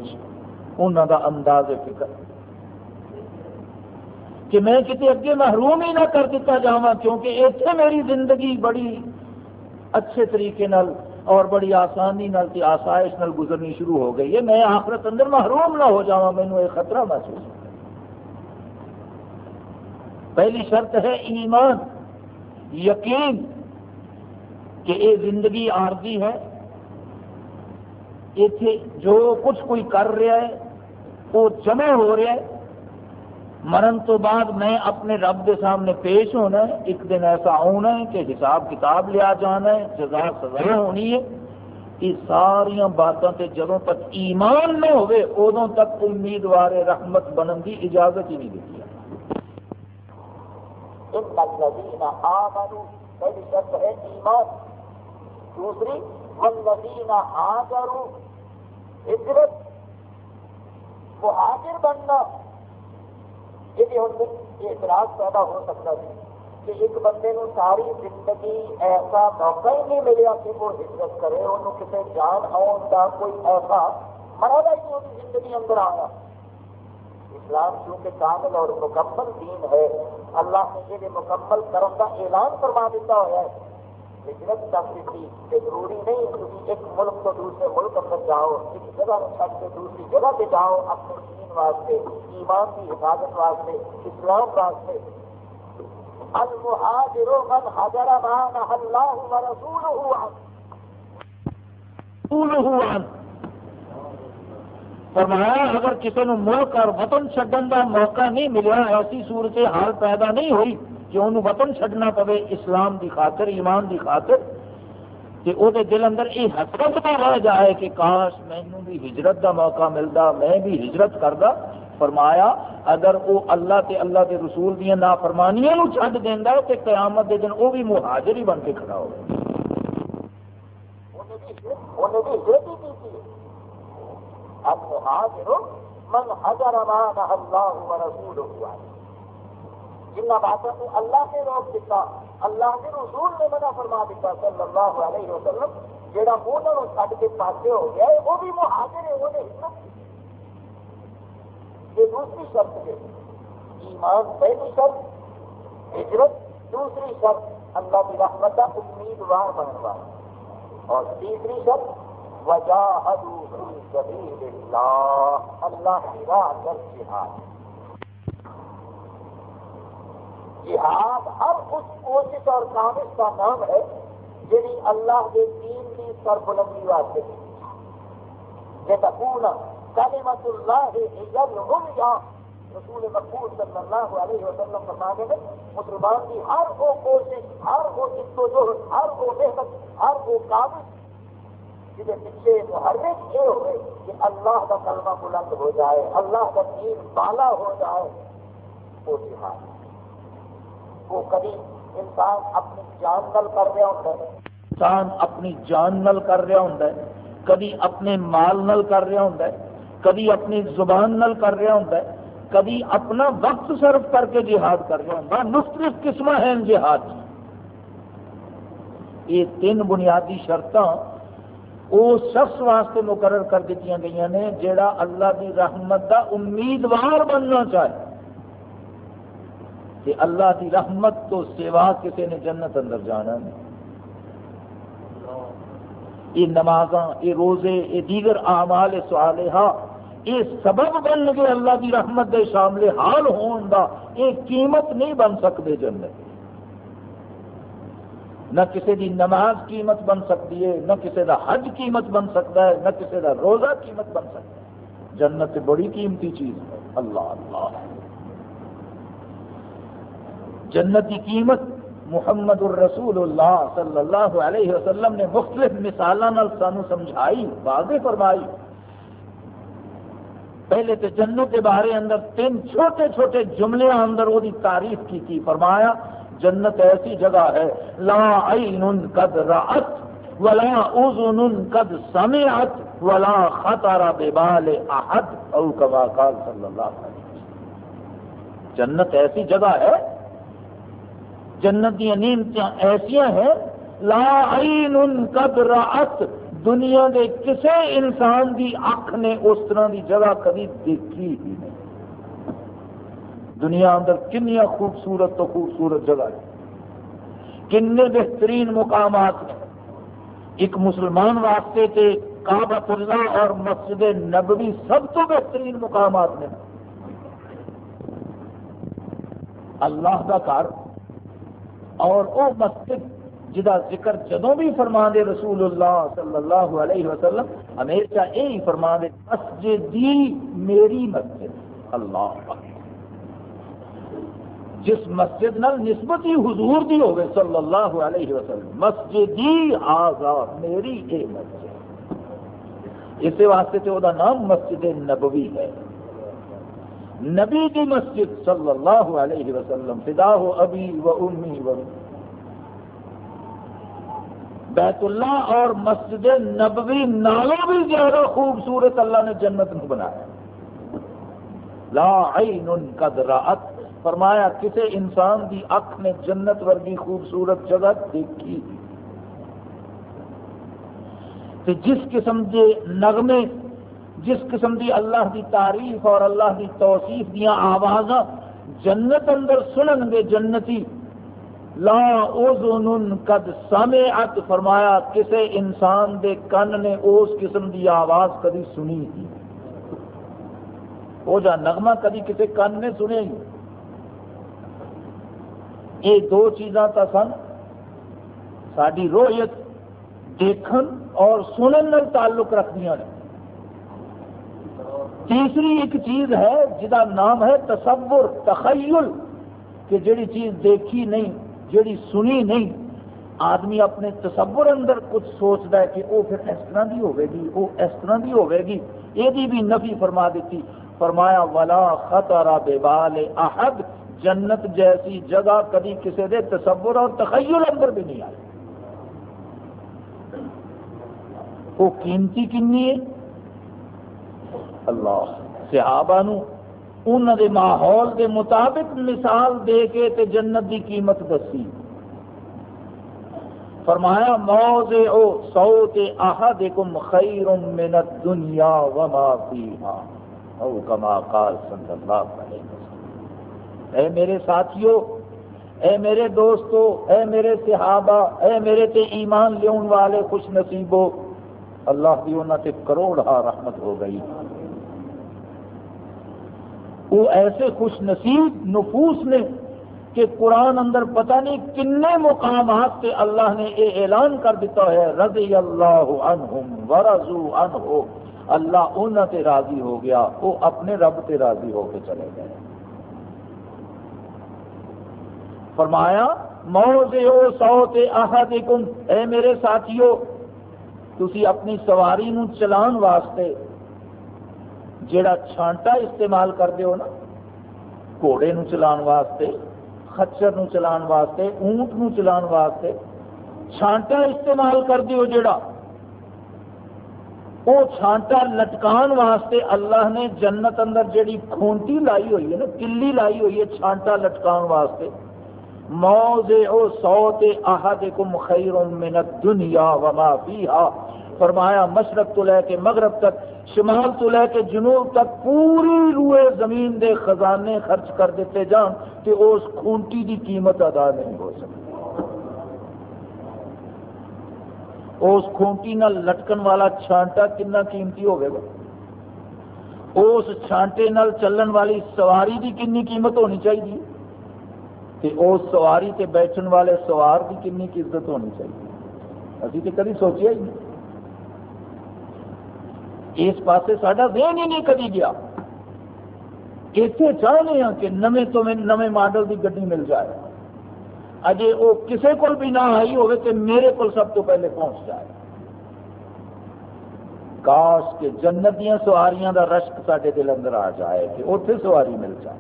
انہوں کا انداز فکر۔ کہ میں کسی اگے محروم ہی نہ کر دیتا جاواں، کیونکہ اتنے میری زندگی بڑی اچھے طریقے نال اور بڑی آسانی نال تی آسائش نال گزرنی شروع ہو گئی ہے۔ میں آخرت اندر محروم نہ ہو جاواں، مینوں ایک خطرہ محسوس ہو پہلی شرط ہے ایمان، یقین۔ کہ یہ زندگی عارضی ہے اتنے جو کچھ کوئی کر رہا ہے، وہ جمع ہو رہا ہے۔ مرن تو بعد میں اپنے رب کے سامنے پیش ہونا ہے۔ ایک دن ایسا ہونا ہے کہ حساب کتاب لیا جانا ہے، جزا سزا ہونی ہے۔ یہ ساریا باتوں سے جدوں تک ایمان نہ ہوئے ادوں تک امیدوار رحمت بننے کی اجازت ہی نہیں دیتی۔ پہلی شرط ہے ایمان۔ دوسری والذین آجروا ہجرت مہاجر بننا۔ یہ ہوں اعتراض پیدا ہو سکتا ہے کہ ایک بندے کو ساری زندگی ایسا موقع ہی نہیں ملیا کہ وہ ہجرت کرے انہوں کسی جان آن کا کوئی ایسا مرحلہ ہی وہ زندگی اندر آیا۔ اسلام چونکہ کامل اور مکمل دین ہے، اللہ نے یہ مکمل کرم کا اعلان فرما دیتا ہوا ہے۔ ہجرت کرتی تھی کہ ضروری نہیں تھی ایک ملک تو دوسرے ملک اندر جاؤ، ایک جگہ چھٹ کے دوسری جگہ پہ جاؤ، اپنے دین واسطے، ایمان کی حفاظت واسطے، اسلام واسطے۔ المہاجر من حجر ما نهى الله ورسوله عنه فرمایا، اگر کسی نے ملک اور وطن چڈن کا موقع نہیں ملیا، ایسی صورت حال پیدا نہیں ہوئی۔ کہ انہوں وطن چھڈنا پوے، اسلام دی خاطر، ایمان دی خاطر کہ وہ دل اندر یہ حسرت پہ رہ جائے کہ کاش مینو بھی ہجرت دا موقع ملتا میں بھی ہجرت کردا۔ فرمایا، اگر وہ اللہ تے اللہ کے رسول دیا نافرمانیاں نو چھڈ دینا تو قیامت دے دن وہ بھی مہاجر ہی بن کے کھڑا ہو اب مہاجر من حجر ما نهى الله ورسوله عنه جنہ باتوں کو اللہ نے روک دیتا اللہ کے رسول نے منع فرما دیتا صلی اللہ علیہ وسلم جہاں انہوں چھڈ کے پاسے ہو گیا ہے، وہ بھی مہاجر ہے، وہ ہمت یہ دوسری شرط ہے۔ ایمان پہلی شرط، ہجرت دوسری شرط، اللہ کی رحمت کا امیدوار بننے اور تیسری شرط وجہ اللہ کی راہ کر جہاد۔ جی جہاد ہر اس کوشش اور کامش کا نام ہے جی اللہ کے دین کی سربلندی واسطے۔ تکون کلمت اللہ یا رسول مقبول صلی اللہ علیہ وسلم فرمانے میں مسلمان کی ہر وہ کوشش، ہر وہ جد و جہد ہر وہ محنت، ہر وہ کامش جسے پیچھے محرک یہ ہوئے کہ اللہ کا کلمہ بلند ہو جائے، اللہ کا دین بالا ہو جائے، وہ جہاد۔ وہ کبھی انسان اپنی جان نل کر رہا ہوتا ہے۔ انسان اپنی جان نل کر رہا ہوتا ہے۔ کبھی اپنے مال نل کر رہا ہوتا ہے۔ کبھی اپنی زبان نل کر رہا ہوتا ہے۔ کبھی اپنا وقت صرف کر کے جہاد کر رہا ہوتا ہے۔ مختلف قسم ہیں جہاد یہ تین بنیادی شرط اس شخص واسطے مقرر کر دیتی گئی نے جڑا اللہ کی رحمت کا امیدوار بننا چاہے۔ کہ اللہ کی رحمت تو سوا کسی نے جنت اندر جانا نہیں۔ یہ نماز یہ روزے، یہ دیگر اعمال صالحہ، یہ سبب بن گئے اللہ کی رحمت کے شامل حال ہون دا یہ قیمت نہیں بن سکتے جنت۔ نہ کسی دی نماز قیمت بن سکتی ہے، نہ کسی دا حج قیمت بن سکتا ہے، نہ کسی دا روزہ قیمت بن سکتا ہے۔ جنت بڑی قیمتی چیز ہے۔ اللہ اللہ۔ جنت کی قیمت محمد الرسول اللہ صلی اللہ علیہ وسلم نے مختلف مثالوں سانو سمجھائی، واضح فرمائی۔ پہلے تو جنت کے بارے اندر تین چھوٹے چھوٹے جملے اندر وہ تعریف کی تھی فرمایا، جنت ایسی جگہ ہے، لا عین قد رأت ولا اذن قد سمعت ولا خطر ببال احد، او کما قال صلی اللہ علیہ وسلم۔ جنت ایسی جگہ ہے جنت دیا نیمت ایسا ہیں، لا عین قد رأت، دنیا کے کسی انسان کی اکھ نے اس طرح کی جگہ کبھی دیکھی ہی نہیں۔ دنیا اندر کنیا خوبصورت تو خوبصورت جگہ ہے کنے بہترین مقامات ہیں۔ ایک مسلمان واسطے تے کعبۃ اللہ اور مسجد نبوی سب تو بہترین مقامات نے اللہ کا گھر اور وہ مسجد جدا ذکر جدوں بھی فرما دے رسول اللہ صلی اللہ علیہ وسلم، ہمیشہ یہی فرما دے مسجد میری مسجد، اللہ جس مسجد نال نسبت ہی حضور دی ہوگی صلی اللہ علیہ وسلم مسجد آزاد، میری اے مسجد۔ اسی واسطے تو وہ نام مسجد نبوی ہے۔ نبی کی مسجد صلی اللہ علیہ وسلم، فدا ہو ابھی و امی و بیت اللہ اور مسجد نبوی نالوں بھی زیادہ خوبصورت اللہ نے جنت کو بنایا۔ لا عین قد رات فرمایا کسی انسان دی اکھ نے جنت ورگی خوبصورت جگہ دیکھی؟ جس قسم کے نغمے جس قسم دی اللہ دی تعریف اور اللہ دی توصیف دیا آواز جنت اندر سنن گے جنتی، لا اوزن قد سمعت، فرمایا کسے انسان دے کن نے اس قسم دی آواز کدی سنی تھی وہ جا نغمہ کدی کسے کن نے سنے گی یہ دو چیزاں تو سن ساری رویت دیکھن اور سنن تعلق رکھدیا نے۔ تیسری ایک چیز ہے جہاں نام ہے تصور، تخیل، کہ جڑی چیز دیکھی نہیں، جڑی سنی نہیں، آدمی اپنے تصور اندر کچھ سوچتا ہے کہ وہ پھر اس طرح کی ہوے گی وہ اس طرح کی ہوے گی۔ یہ بھی نفی فرما دیتی، فرمایا، ولا خطر بے بال احد جنت جیسی جگہ کبھی کسی دے تصور اور تخیل اندر بھی نہیں آئی وہ قیمتی کنی ہے؟ اللہ، صحابہ نو انہوں دے ماحول دے مطابق مثال دے کے تے جنت دی قیمت دسی۔ فرمایا، موز او سوت احدکم خیر من الدنیا وما فیہا۔ او کما قال صلی اللہ علیہ وسلم۔ اے میرے ساتھیو، اے میرے دوستو، اے میرے صحابہ، اے میرے تے ایمان لیون والے خوش نصیبو۔ اللہ کی انہوں تے کروڑ ہا رحمت ہو گئی۔ وہ ایسے خوش نصیب نفوس نے کہ قرآن اندر پتہ نہیں کنے مقامات سے اللہ نے یہ اعلان کر دیتا ہے، رضی اللہ عنہم ورزو عنہ۔ اللہ انہوں تے راضی ہو گیا، وہ اپنے رب تے راضی ہو کے چلے گئے۔ فرمایا موزے سو تے احدکم۔ اے میرے ساتھیو، تسی اپنی سواری نو چلان واسطے جیڑا چھانٹا استعمال کرتے ہو نا گھوڑے نو چلان واسطے خچر نو چلان واسطے اونٹ نو چلان واسطے چھانٹا استعمال کرتے ہو جیڑا وہ چھانٹا لٹکان واسطے اللہ نے جنت اندر جیڑی کھونٹی لائی ہوئی ہے نا کلی لائی ہوئی ہے چھانٹا لٹکان واسطے موزے او سوتے احدکم خیر من الدنیا وما فیہا فرمایا مشرق تو لے کے مغرب تک شمال تو لے کے جنوب تک پوری روئے زمین دے خزانے خرچ کر دیتے جان کہ اس خونٹی دی قیمت ادا نہیں ہو سکتی۔ اس خونٹی نہ لٹکن والا چھانٹا کنا قیمتی ہوگا اس چھانٹے نال چلن والی سواری دی کنی قیمت ہونی چاہیے؟ کہ اس سواری تے بیٹھن والے سوار کی کنی کی عزت ہونی چاہیے؟ ابھی تو کبھی سوچیا ہی نہیں۔ اس پاس ساڈا ذہن ہی نہیں کدی گیا۔ اتنے چاہتے ہیں کہ نمے تو نمے ماڈل کی گڈی مل جائے۔ اجے وہ کسی کو بھی نہ آئی ہوگی تو میرے کو سب تو پہلے پہنچ جائے۔ کاش کے جنت دیا سواریاں دا رشک سارے دل اندر آ جائے، کہ اتنے سواری مل جائے۔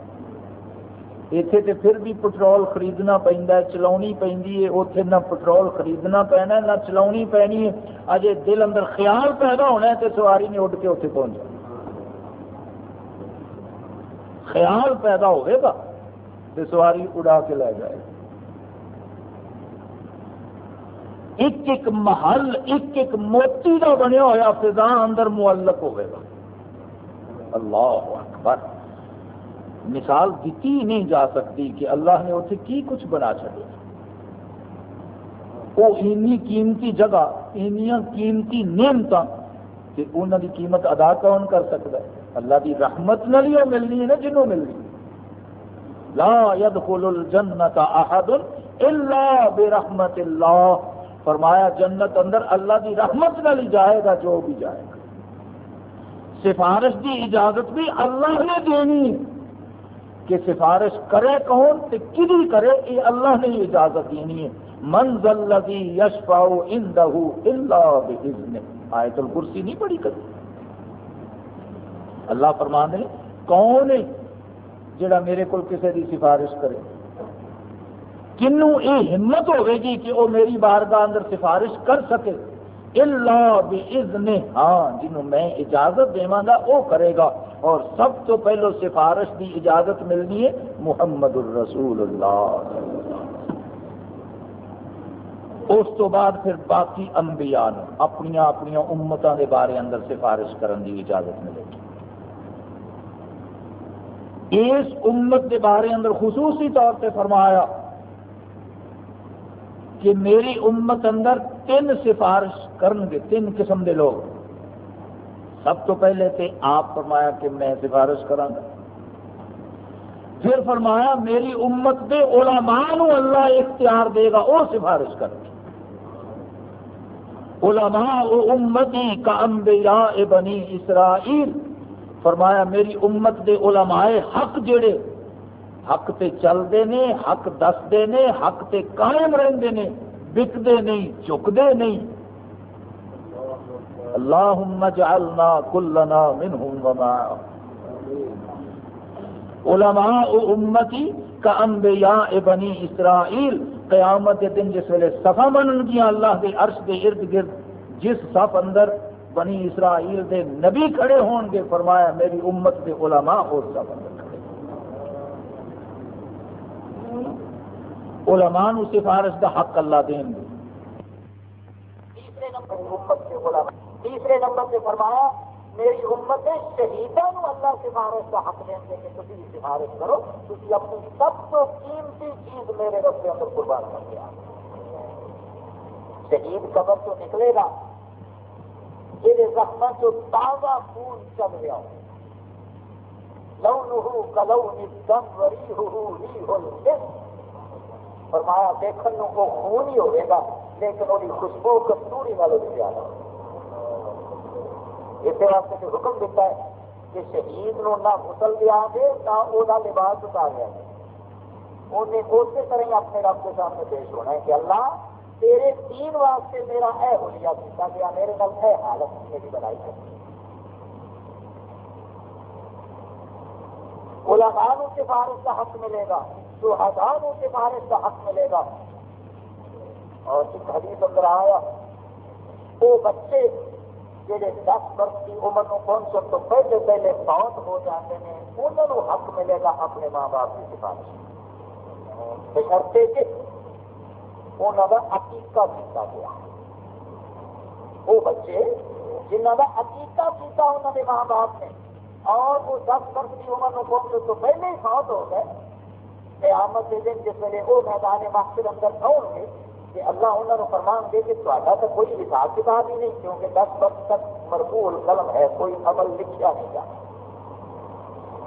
اتنے تو پھر بھی پٹرول خریدنا پہنتا چلا پی اتنے نہ پٹرول خریدنا پینا نہ چلا پینی ہے اجے دل اندر خیال پیدا ہونا ہے تو سواری نے اڈ کے اتنے پہنچ جائے خیال پیدا ہوئے گا تو سواری اڑا کے لے جائے ایک ایک محل ایک ایک موتی کا بنیا ہوا فضا اندر معلق ہوئے گا اللہ اکبر مثال دیتی ہی نہیں جا سکتی کہ اللہ نے اتنے کی کچھ بنا چڑے وہ اینی قیمتی جگہ اینیا قیمتی نعمت کہ انہوں کی قیمت ادا کون کر سکتا ہے؟ اللہ کی رحمت نہ ہی ملنی ہے نا جنوں ملنی۔ لا يدخل الجنت احد الا برحمت اللہ۔ فرمایا، جنت اندر اللہ کی رحمت نہ جائے گا، جو بھی جائے گا۔ سفارش کی اجازت بھی اللہ نے دینی کہ سفارش کرے کون تو کدی کرے؟ یہ اللہ نے اجازت دینی ہے۔ منزل لگی یش پاؤ ان دہو آیت الکرسی نہیں پڑھی کبھی؟ اللہ فرمان ہے کون ہے جڑا میرے کو کسی کی سفارش کرے؟ کنو یہ ہمت ہوے گی کہ وہ میری بارگاہ اندر سفارش کر سکے۔ اللہ ہاں جنہوں میں اجازت دوا گا، وہ کرے گا۔ اور سب تو پہلو سفارش کی اجازت ملنی ہے، محمد الرسول اللہ اس تو بعد پھر باقی انبیاء نے اپنی اپنی امتوں کے بارے اندر سفارش کرنے کی اجازت ملے گی۔ اس امت کے بارے اندر خصوصی طور پہ فرمایا کہ میری امت اندر تین سفارش گے، تین قسم کے لوگ۔ سب تو پہلے تے آپ فرمایا کہ میں سفارش کرا پھر فرمایا میری امت کے علماء نو اللہ اختیار دے گا، وہ سفارش کر۔ علماء امتی کا انبیاء بنی اسرائیل۔ فرمایا میری امت دے علماء حق جڑے، حق تے چلتے نے، حق دستے نے، حق تے قائم رہتے نے۔ بکتے نہیں، چکتے نہیں۔ اللہم جعلنا کلنا منہم وما۔ علماء امتی کا انبیاء بنی اسرائیل قیامت دن جس ویلے صفا بنن گیا اللہ دے عرش دے ارد گرد، جس صف اندر بنی اسرائیل دے نبی کھڑے ہون گے، فرمایا میری امت دے علماء اور صف اندر علماء نو سفارش کا حق اللہ دین گے تیسرے نمبر سے تیسرے نمبر سے فرمایا، میری امت شہیدان اللہ سفارش کا حق دیں گے کہ تھی سفارش کرو۔ تھی اپنی سب تو قیمتی چیز میرے رستے اندر قربان کر دیا۔ شہید قبر تو نکلے گا۔ یہ زخم جو تازہ خون چل گیا لو نو کلو نم وری ہو فرمایا دیکھنے کو خون ہی ہوئے گا، لیکن وہی خوشبو کستوری والے بھی زیادہ اس واسطے جو حکم دیتا ہے کہ شہید نو نہ غسل دیا دے نہ وہ لباس اتاریا دے انہیں اسی طرح ہی اپنے رب کے سامنے پیش ہونا ہے کہ اللہ، تیرے تین واسطے میرا اے ہولیا کیتا گیا، میرے نال اے حالت میری بنائی ہے علماء سفارش کا حق ملے گا۔ تو ہزاروں کے بارے کا حق ملے گا۔ اور ایک حدیث اندر آیا، وہ بچے جہے دس برس کی عمر کو پہنچن تو پہلے پہلے بہت ہو جاتے ہیں، انہوں حق ملے گا اپنے ماں باپ کی سفارش۔ بشرتے کہ انہوں کا عقیقہ کیتا گیا وہ بچے جنہوں کا عقیقہ کیتا انہوں نے ماں باپ نے، اور وہ دس برس کی عمر کو پہنچے تو پہلے ہی فوت ہو گئے قیامت کے دن جس ویلے وہ میدان محفل اندر آؤ گے کہ اللہ انہوں نے فرمان دے کہ تا تو کوئی حساب کتاب ہی نہیں، کیونکہ دس وقت تک مربول قلم ہے، کوئی عمل لکھا نہیں جا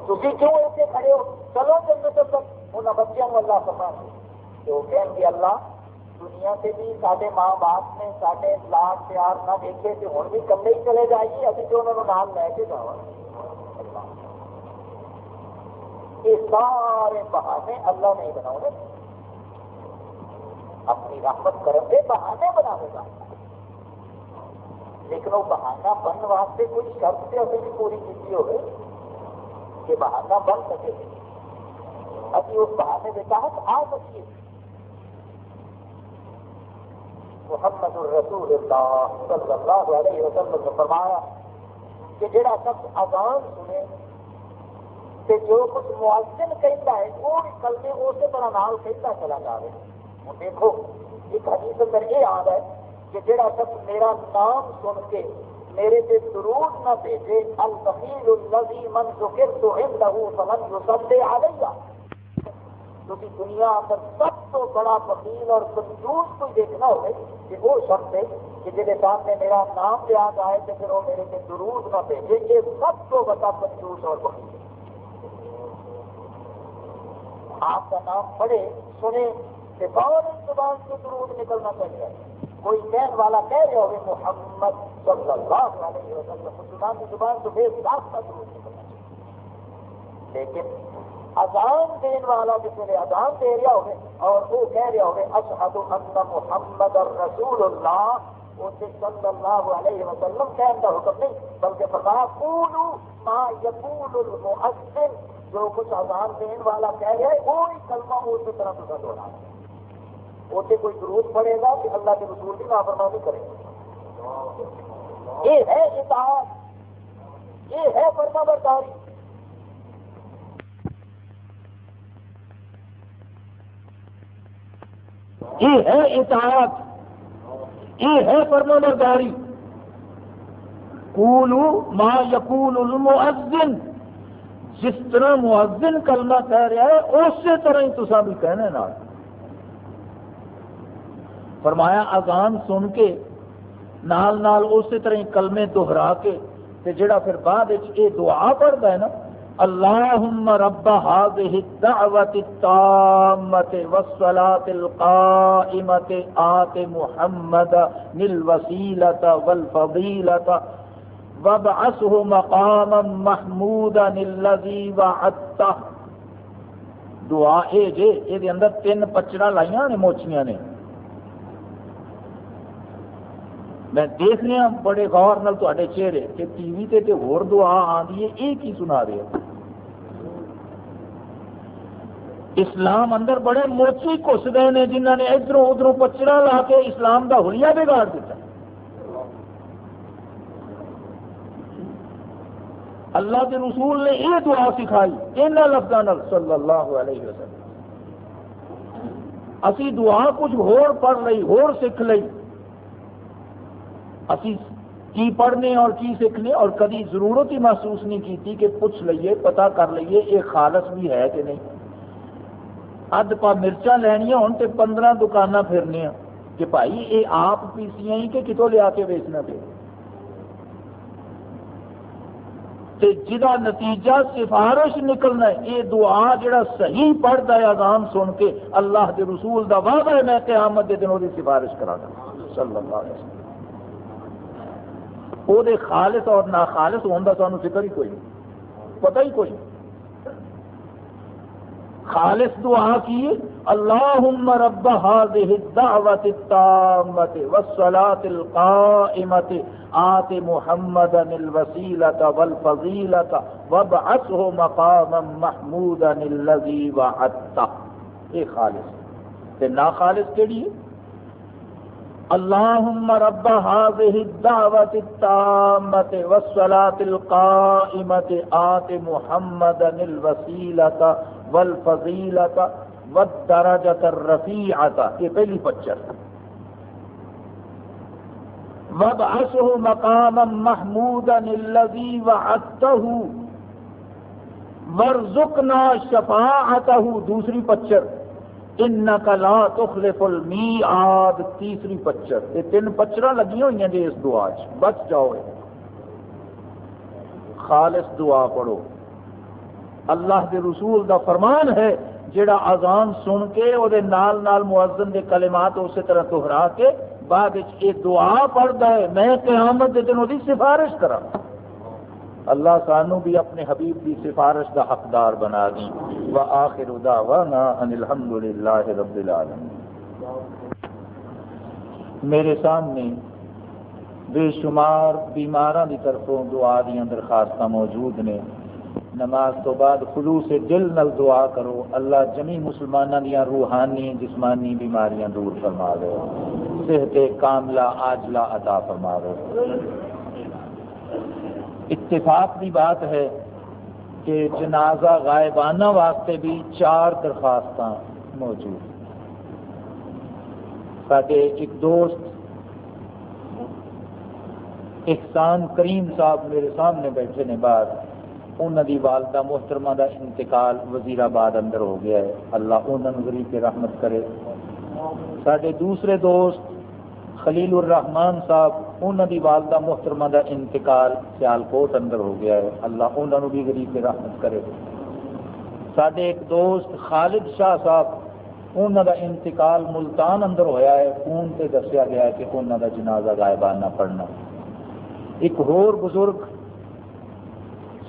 تھی کیوں ایسے کھڑے ہو؟ چلو جنت تک انہوں بچوں کو اللہ فرمان دے۔ تو کہیں گے، اللہ، دنیا سے بھی سارے ماں باپ نے سارے لاکھ پیار نہ دیکھے تو ہوں بھی کمے ہی چلے جائیے، ابھی تو انہوں نے نام لے کے جاؤ یہ سارے بہانے اللہ نہیں بنا اپنی رحمت کرم کے بہانے بنا گا۔ لیکن وہ بہانا بن واسطے کوئی شرط سے ابھی بھی پوری کی ہوگی کہ بہانا بن سکے۔ ابھی اس بہانے کے تحت آ سکیے۔ محمد الرسول اللہ صلی اللہ علیہ وسلم نے فرمایا کہ جڑا شخص اذان سنے کہ جو کچھ معذن کہتا ہے، وہ بھی کلمے اسی طرح نال کہتا چلا جائے ہوں دیکھو، ایک حدیث اندر یہ آد ہے کہ جڑا شخص میرا نام سن کے میرے سے درود نہ بھیجے، البخیل الذی من ذکرت عنده فمن يصلي علیہ۔ کیونکہ دنیا اندر سب تو بڑا بخیل اور کنجوس کوئی دیکھنا ہوگا کہ وہ شخص ہے کہ جی سامنے میرا نام یاد آئے تو پھر وہ میرے سے درود نہ بھیجے، یہ سب تو بڑا کنجوس اور بخیل آپ کا نام پڑھے سنے کہ بہت زبان سے درود نکلنا چاہیے۔ کوئی کہنے والا کہہ رہے ہوگے محمد صلی اللہ علیہ وسلم مسلمان کی زبان تو بے صاف کا درود نکلنا چاہیے۔ لیکن اذان دین والا کسی نے اذان دے رہا ہوگے اور وہ کہہ رہے ہوگے اشہد ان محمد رسول اللہ اسے صلی اللہ علیہ وسلم کہنے کا حکم نہیں، بلکہ فرمایا، قولوا ما یقول المؤذن، جو کچھ اذان دین والا کہہ رہا وہی کلمہ اسی طرح تو دوڑا اسے کوئی ضرورت پڑے گا کہ اللہ کے رسول کی نافرمانی کرے گا۔ یہ ہے اطاعت، یہ ہے فرما برداری یہ ہے اطاعت۔ یہ ہے فرما برداری کولو ما یقول المؤذن۔ جس طرح مؤذن کلمہ کہہ رہا ہے، اسی طرح ہی تصا بھی کہنے نا۔ فرمایا، اذان سن کے نال نال اسی طرح ہی کلمے دہرا کے، تے جڑا پھر بعد یہ دعا پڑھتا ہے نا اللهم رب هذه الدعوة التامة والصلاة القائمة، آت محمد للوسيلة والفضيلة، وابعثه مقاما محمودا الذي وعدته. دعا، اے جے یہ اندر تین پچڑا لائیاں نے، موچیاں نے۔ میں دیکھ رہا بڑے غور نال تے چہرے، کہ ٹی وی تے تے ہور دعا آندی ہے، یہ کی سنا رہے ہو اسلام اندر بڑے موچی گھس گئے نے جنہوں نے ادھر ادھر پچڑا لا کے اسلام دا حلیہ بگاڑ دیتا اللہ کے رسول نے یہ دعا سکھائی ان لفظوں صلی اللہ علیہ وسلم۔ اسی دعا کچھ ہور پڑھ لئی، ہور سکھ لئی۔ اسی کی پڑھنے اور کی سیکھنے اور کدی ضرورت ہی محسوس نہیں کی کہ پوچھ لئیے پتا کر لئیے یہ خالص بھی ہے کہ نہیں۔ اد پا مرچا لینیا ہوں تو پندرہ دکان پھرنے کہ بھائی یہ آپ پیسیاں ہی کہ کتوں لیا کے بیچنا پہ جہاں نتیجہ سفارش نکلنا ہے، یہ دعا جڑا صحیح پڑھتا ہے اذان سن کے اللہ کے رسول دا وعدہ ہے، میں قیامت کے دن وہ سفارش کرا گا۔ صلی اللہ علیہ وسلم۔ وہ خالص اور ناخالص ہونے کا سانو فکر ہی کوئی نہیں پتہ ہی کوئی نہیں خالص دعا کی اللہم رب هذه الدعوة التامة والصلاة القائمة آت محمدا الوسيلة والفضيلة وابعثه مقاما محمودا الذي وعدته یہ خالص تے نا خالص کیڑی ہے اللهم رب هذه الدعوة التامة والصلاة القائمة، آت محمدا الوسيلة والفضيلة والدرجة الرفيعة. یہ پہلی پچر وابعثه مقاما محمودا الذي وعدته، وارزقنا شفاعته. دوسری پچر ان لا تخلف المیعاد تیسری پچر یہ تین پچر لگی ہوئی ہیں جی اس دعا چ. بچ جاؤ خالص دعا پڑھو. اللہ کے رسول دا فرمان ہے جڑا اذان سن کے وہ نال نال مؤذن دے کلمات اسی طرح دہرا کے بعد یہ دعا پڑھتا ہے، میں قیامت دن وہ سفارش کرا اللہ سانو بھی اپنے حبیب کی سفارش کا حقدار بنا دی و آخر دعوانا ان الحمد للہ رب العالمین۔ میرے سامنے بے شمار بیماروں کی طرفوں دعا دیا درخواست موجود نے۔ نماز تو بعد خلوص دل نل دعا کرو۔ اللہ جمی مسلمانوں دیا روحانی، جسمانی بیماریاں دور فرما دو صحت کاملہ آجلا عطا فرما دو اتفاق کی بات ہے کہ جنازہ غائبانہ واسطے بھی چار درخواست موجود سارے ایک دوست، احسان کریم صاحب میرے سامنے بیٹھے نے بعد انہوں دی والدہ محترمہ دا انتقال وزیر آباد اندر ہو گیا ہے۔ اللہ انہوں غریب کے رحمت کرے۔ سارے دوسرے دوست خلیل الرحمان صاحب انہوں دی والدہ محترمہ دا انتقال سیالکوٹ اندر ہو گیا ہے۔ اللہ انہوں بھی غریب کے رحمت کرے۔ سڈے ایک دوست خالد شاہ صاحب انہوں دا انتقال ملتان اندر ہویا ہے۔ خون سے دسیا گیا ہے کہ انہوں دا جنازہ غائبانہ پڑھنا۔ ایک ہور بزرگ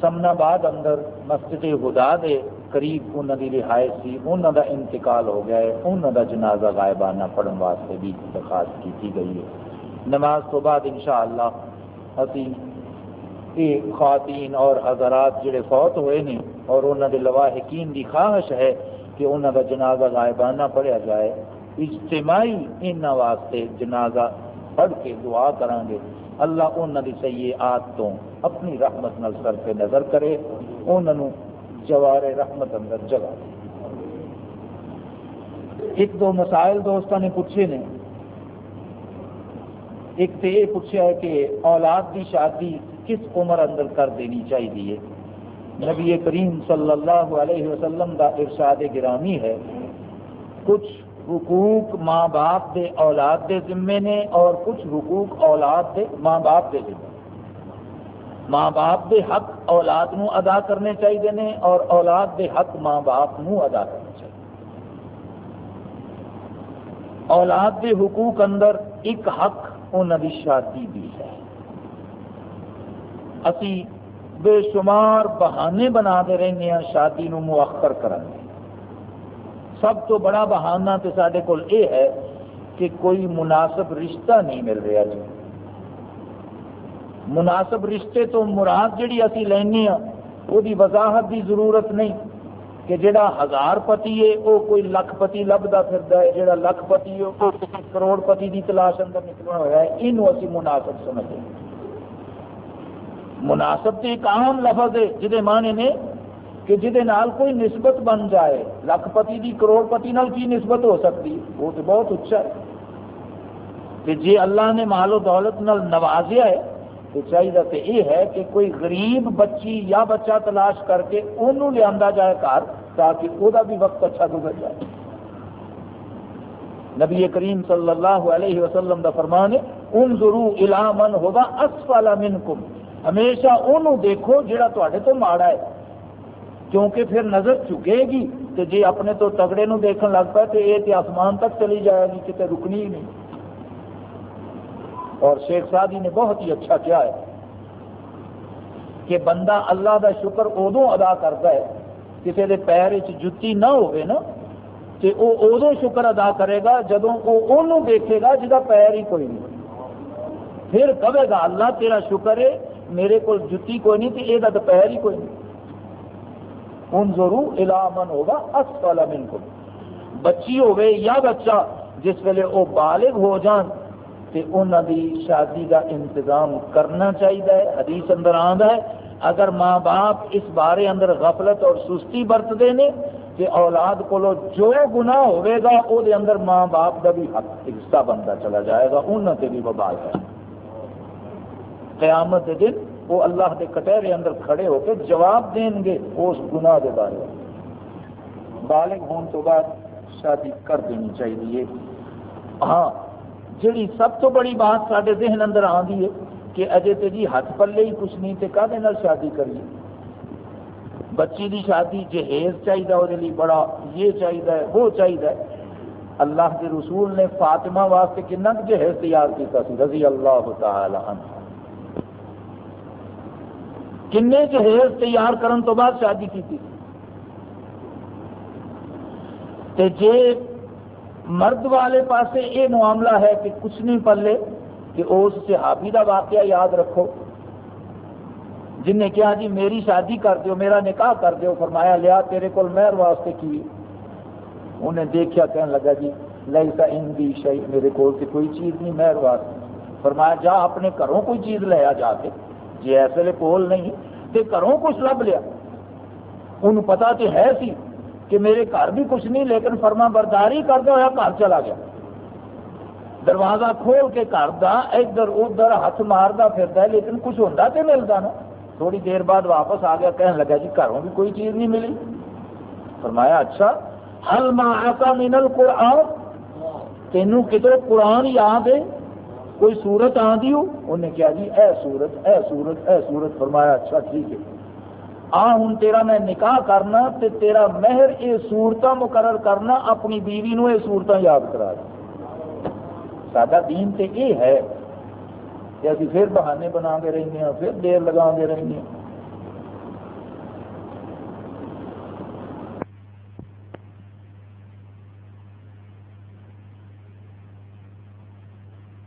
سمنا بعد اندر مسجد خدا دے قریب انہوں کی رہائش سی انہوں دا انتقال ہو گیا ہے انہوں دا جنازہ غائبانہ پڑھن واسطے بھی درخواست کی گئی ہے۔ نماز تو بعد انشاءاللہ اسی یہ خواتین اور حضرات جڑے فوت ہوئے ہیں اور انہوں کے لواحقین کی خواہش ہے کہ انہوں کا جنازہ غائبانہ پڑھیا جائے، اجتماعی ان واسطے جنازہ پڑھ کے دعا کریں گے۔ اللہ انہوں کی سیئات تو اپنی رحمت نل سر پہ نظر کرے انہوں جوار رحمت اندر جگہ۔ ایک دو مسائل دوستوں نے پوچھے نے۔ ایک تو یہ پوچھا ہے کہ اولاد کی شادی کس عمر اندر کر دینی چاہیے؟ نبی کریم صلی اللہ علیہ وسلم کا ارشاد گرامی ہے۔ کچھ حقوق ماں باپ دے اولاد دے ذمے نے اور کچھ حقوق اولاد دے ماں باپ دے ذمے۔ ماں باپ دے حق اولاد نو ادا کرنے چاہیے نے اور اولاد دے حق ماں باپ نو ادا کرنے چاہیے اولاد دے حقوق اندر ایک حق انہوں کی شادی بھی ہے۔ اسی بے شمار بہانے بنا دے رہے ہیں، شادی نو مؤخر کرنے سب تو بڑا بہانہ تو سارے کو یہ ہے کہ کوئی مناسب رشتہ نہیں مل رہا جی۔ مناسب رشتے تو مراد جڑی اسی لینی ہاں وہ وضاحت کی ضرورت نہیں کہ جڑا ہزار پتی ہے، وہ کوئی لکھ پتی لبدا پھردا ہے، جڑا لکھ پتی ہے، وہ کروڑ پتی کی تلاش اندر نکلنا ہوا ہے یہ اسی مناسب سمجھیں مناسب تو ایک عام لفظ ہے جہے معنی نے کہ جہد کوئی نسبت بن جائے، لکھ پتی کی کروڑ پتی نال کی نسبت ہو سکتی؟ وہ تو بہت اچھا ہے۔ کہ جی اللہ نے مال و دولت نال نوازیا ہے تو چاہیے تو یہ ہے کہ کوئی غریب بچی یا بچہ تلاش کر کے انہوں لیا جائے گھر تاکہ وہ بھی وقت اچھا گزر جائے۔ نبی کریم صلی اللہ علیہ وسلم کا فرمان ہے ان ضرور علامن ہوگا اسفل منکم۔ ہمیشہ انہوں دیکھو جہاں تے تو ماڑا ہے۔ کیونکہ پھر نظر چکے گی تو جی اپنے تو تگڑے نو دیکھن لگ پائے تو یہ تو آسمان تک چلی جائے گی کتنے رکنی ہی نہیں۔ اور شیخ سادی نے بہت ہی اچھا کیا ہے کہ بندہ اللہ کا شکر ادو ادا کرتا ہے، کسی کے پیر جتی نہ ہوئے نا تو وہ ادو شکر ادا کرے گا جدو وہ دیکھے گا جہاں پیر ہی کوئی نہیں۔ پھر کہے گا، اللہ تیرا شکر ہے، میرے کو جتی کوئی نہیں تو یہ دوپہر ہی کوئی نہیں۔ ان ضرور علامن ہوگا اسفل منکم۔ بچی ہوگی یا بچہ اچھا، جس ویلے وہ بالغ ہو جان تو انہوں دی شادی کا انتظام کرنا چاہیے حدیث اندر آدھا ہے، اگر ماں باپ اس بارے اندر غفلت اور سستی برتتے ہیں کہ اولاد کو جو گناہ ہوئے گا وہ اندر ماں باپ کا بھی حق حصہ بنتا چلا جائے گا انہوں سے بھی وبال ہے۔ قیامت کے دن وہ اللہ کے کٹہرے اندر کھڑے ہو کے جواب دیں گے اس گناہ کے بارے۔ بالغ ہونے تو بعد شادی کر دینی چاہیے ہاں جی سب تو بڑی بات سارے ذہن اندر آتی ہے کہ اجے تو جی ہاتھ پلے ہی کچھ نہیں تو کدے شادی کریے۔ بچی کی شادی جہیز چاہیے وہ بڑا یہ چاہیے وہ چاہیے اللہ کے رسول نے فاطمہ واسطے کنا جہیز تیار کیا رضی اللہ تعالی عنہ۔ کنے جہیز تیار کرن تو بعد شادی کی تھی تے جے مرد والے پاسے یہ معاملہ ہے کہ کچھ نہیں پلے کہ اس صحابی کا واقعہ یاد رکھو۔ جن نے کہا جی میری شادی کر دیو، میرا نکاح کر دیو، فرمایا لیا تیرے کو مہر واسطے کی۔ انہیں دیکھا کہنے لگا جی لئی سا ان دی شاہی میرے کو کوئی چیز نہیں، مہر واسطے۔ فرمایا جا، اپنے گھروں کوئی چیز لیا جا کے جی اس ویلے کول نہیں تو گھروں کچھ لب لیا۔ ان پتا تو ہے سی۔ کہ میرے گھر بھی کچھ نہیں، لیکن فرما برداری کرتا ہوا گھر چلا گیا۔ دروازہ کھول کے گھر ادھر ادھر ہاتھ مارتا پھرتا لیکن کچھ ہوتا تو ملتا نا۔ تھوڑی دیر بعد واپس آ گیا کہنے لگا جی گھروں بھی کوئی چیز نہیں ملی۔ فرمایا اچھا ہل ماں منل قرآن تینوں کتنے قرآن یاد ہے؟ کوئی سورت آدھی ہو؟ انہیں کیا جی اے سورت اے سورت اے سورت۔ فرمایا اچھا ٹھیک ہے۔ ہاں، آ ہوں تیرا میں نکاح کرنا تے تیرا مہر یہ سورت مقرر کرنا، اپنی بیوی نو یہ سورت یاد کرا دی سادہ دین تے یہ ہے کہ ابھی پھر بہانے بنا کے رہنے ہیں پھر دیر لگا کے رہنے ہیں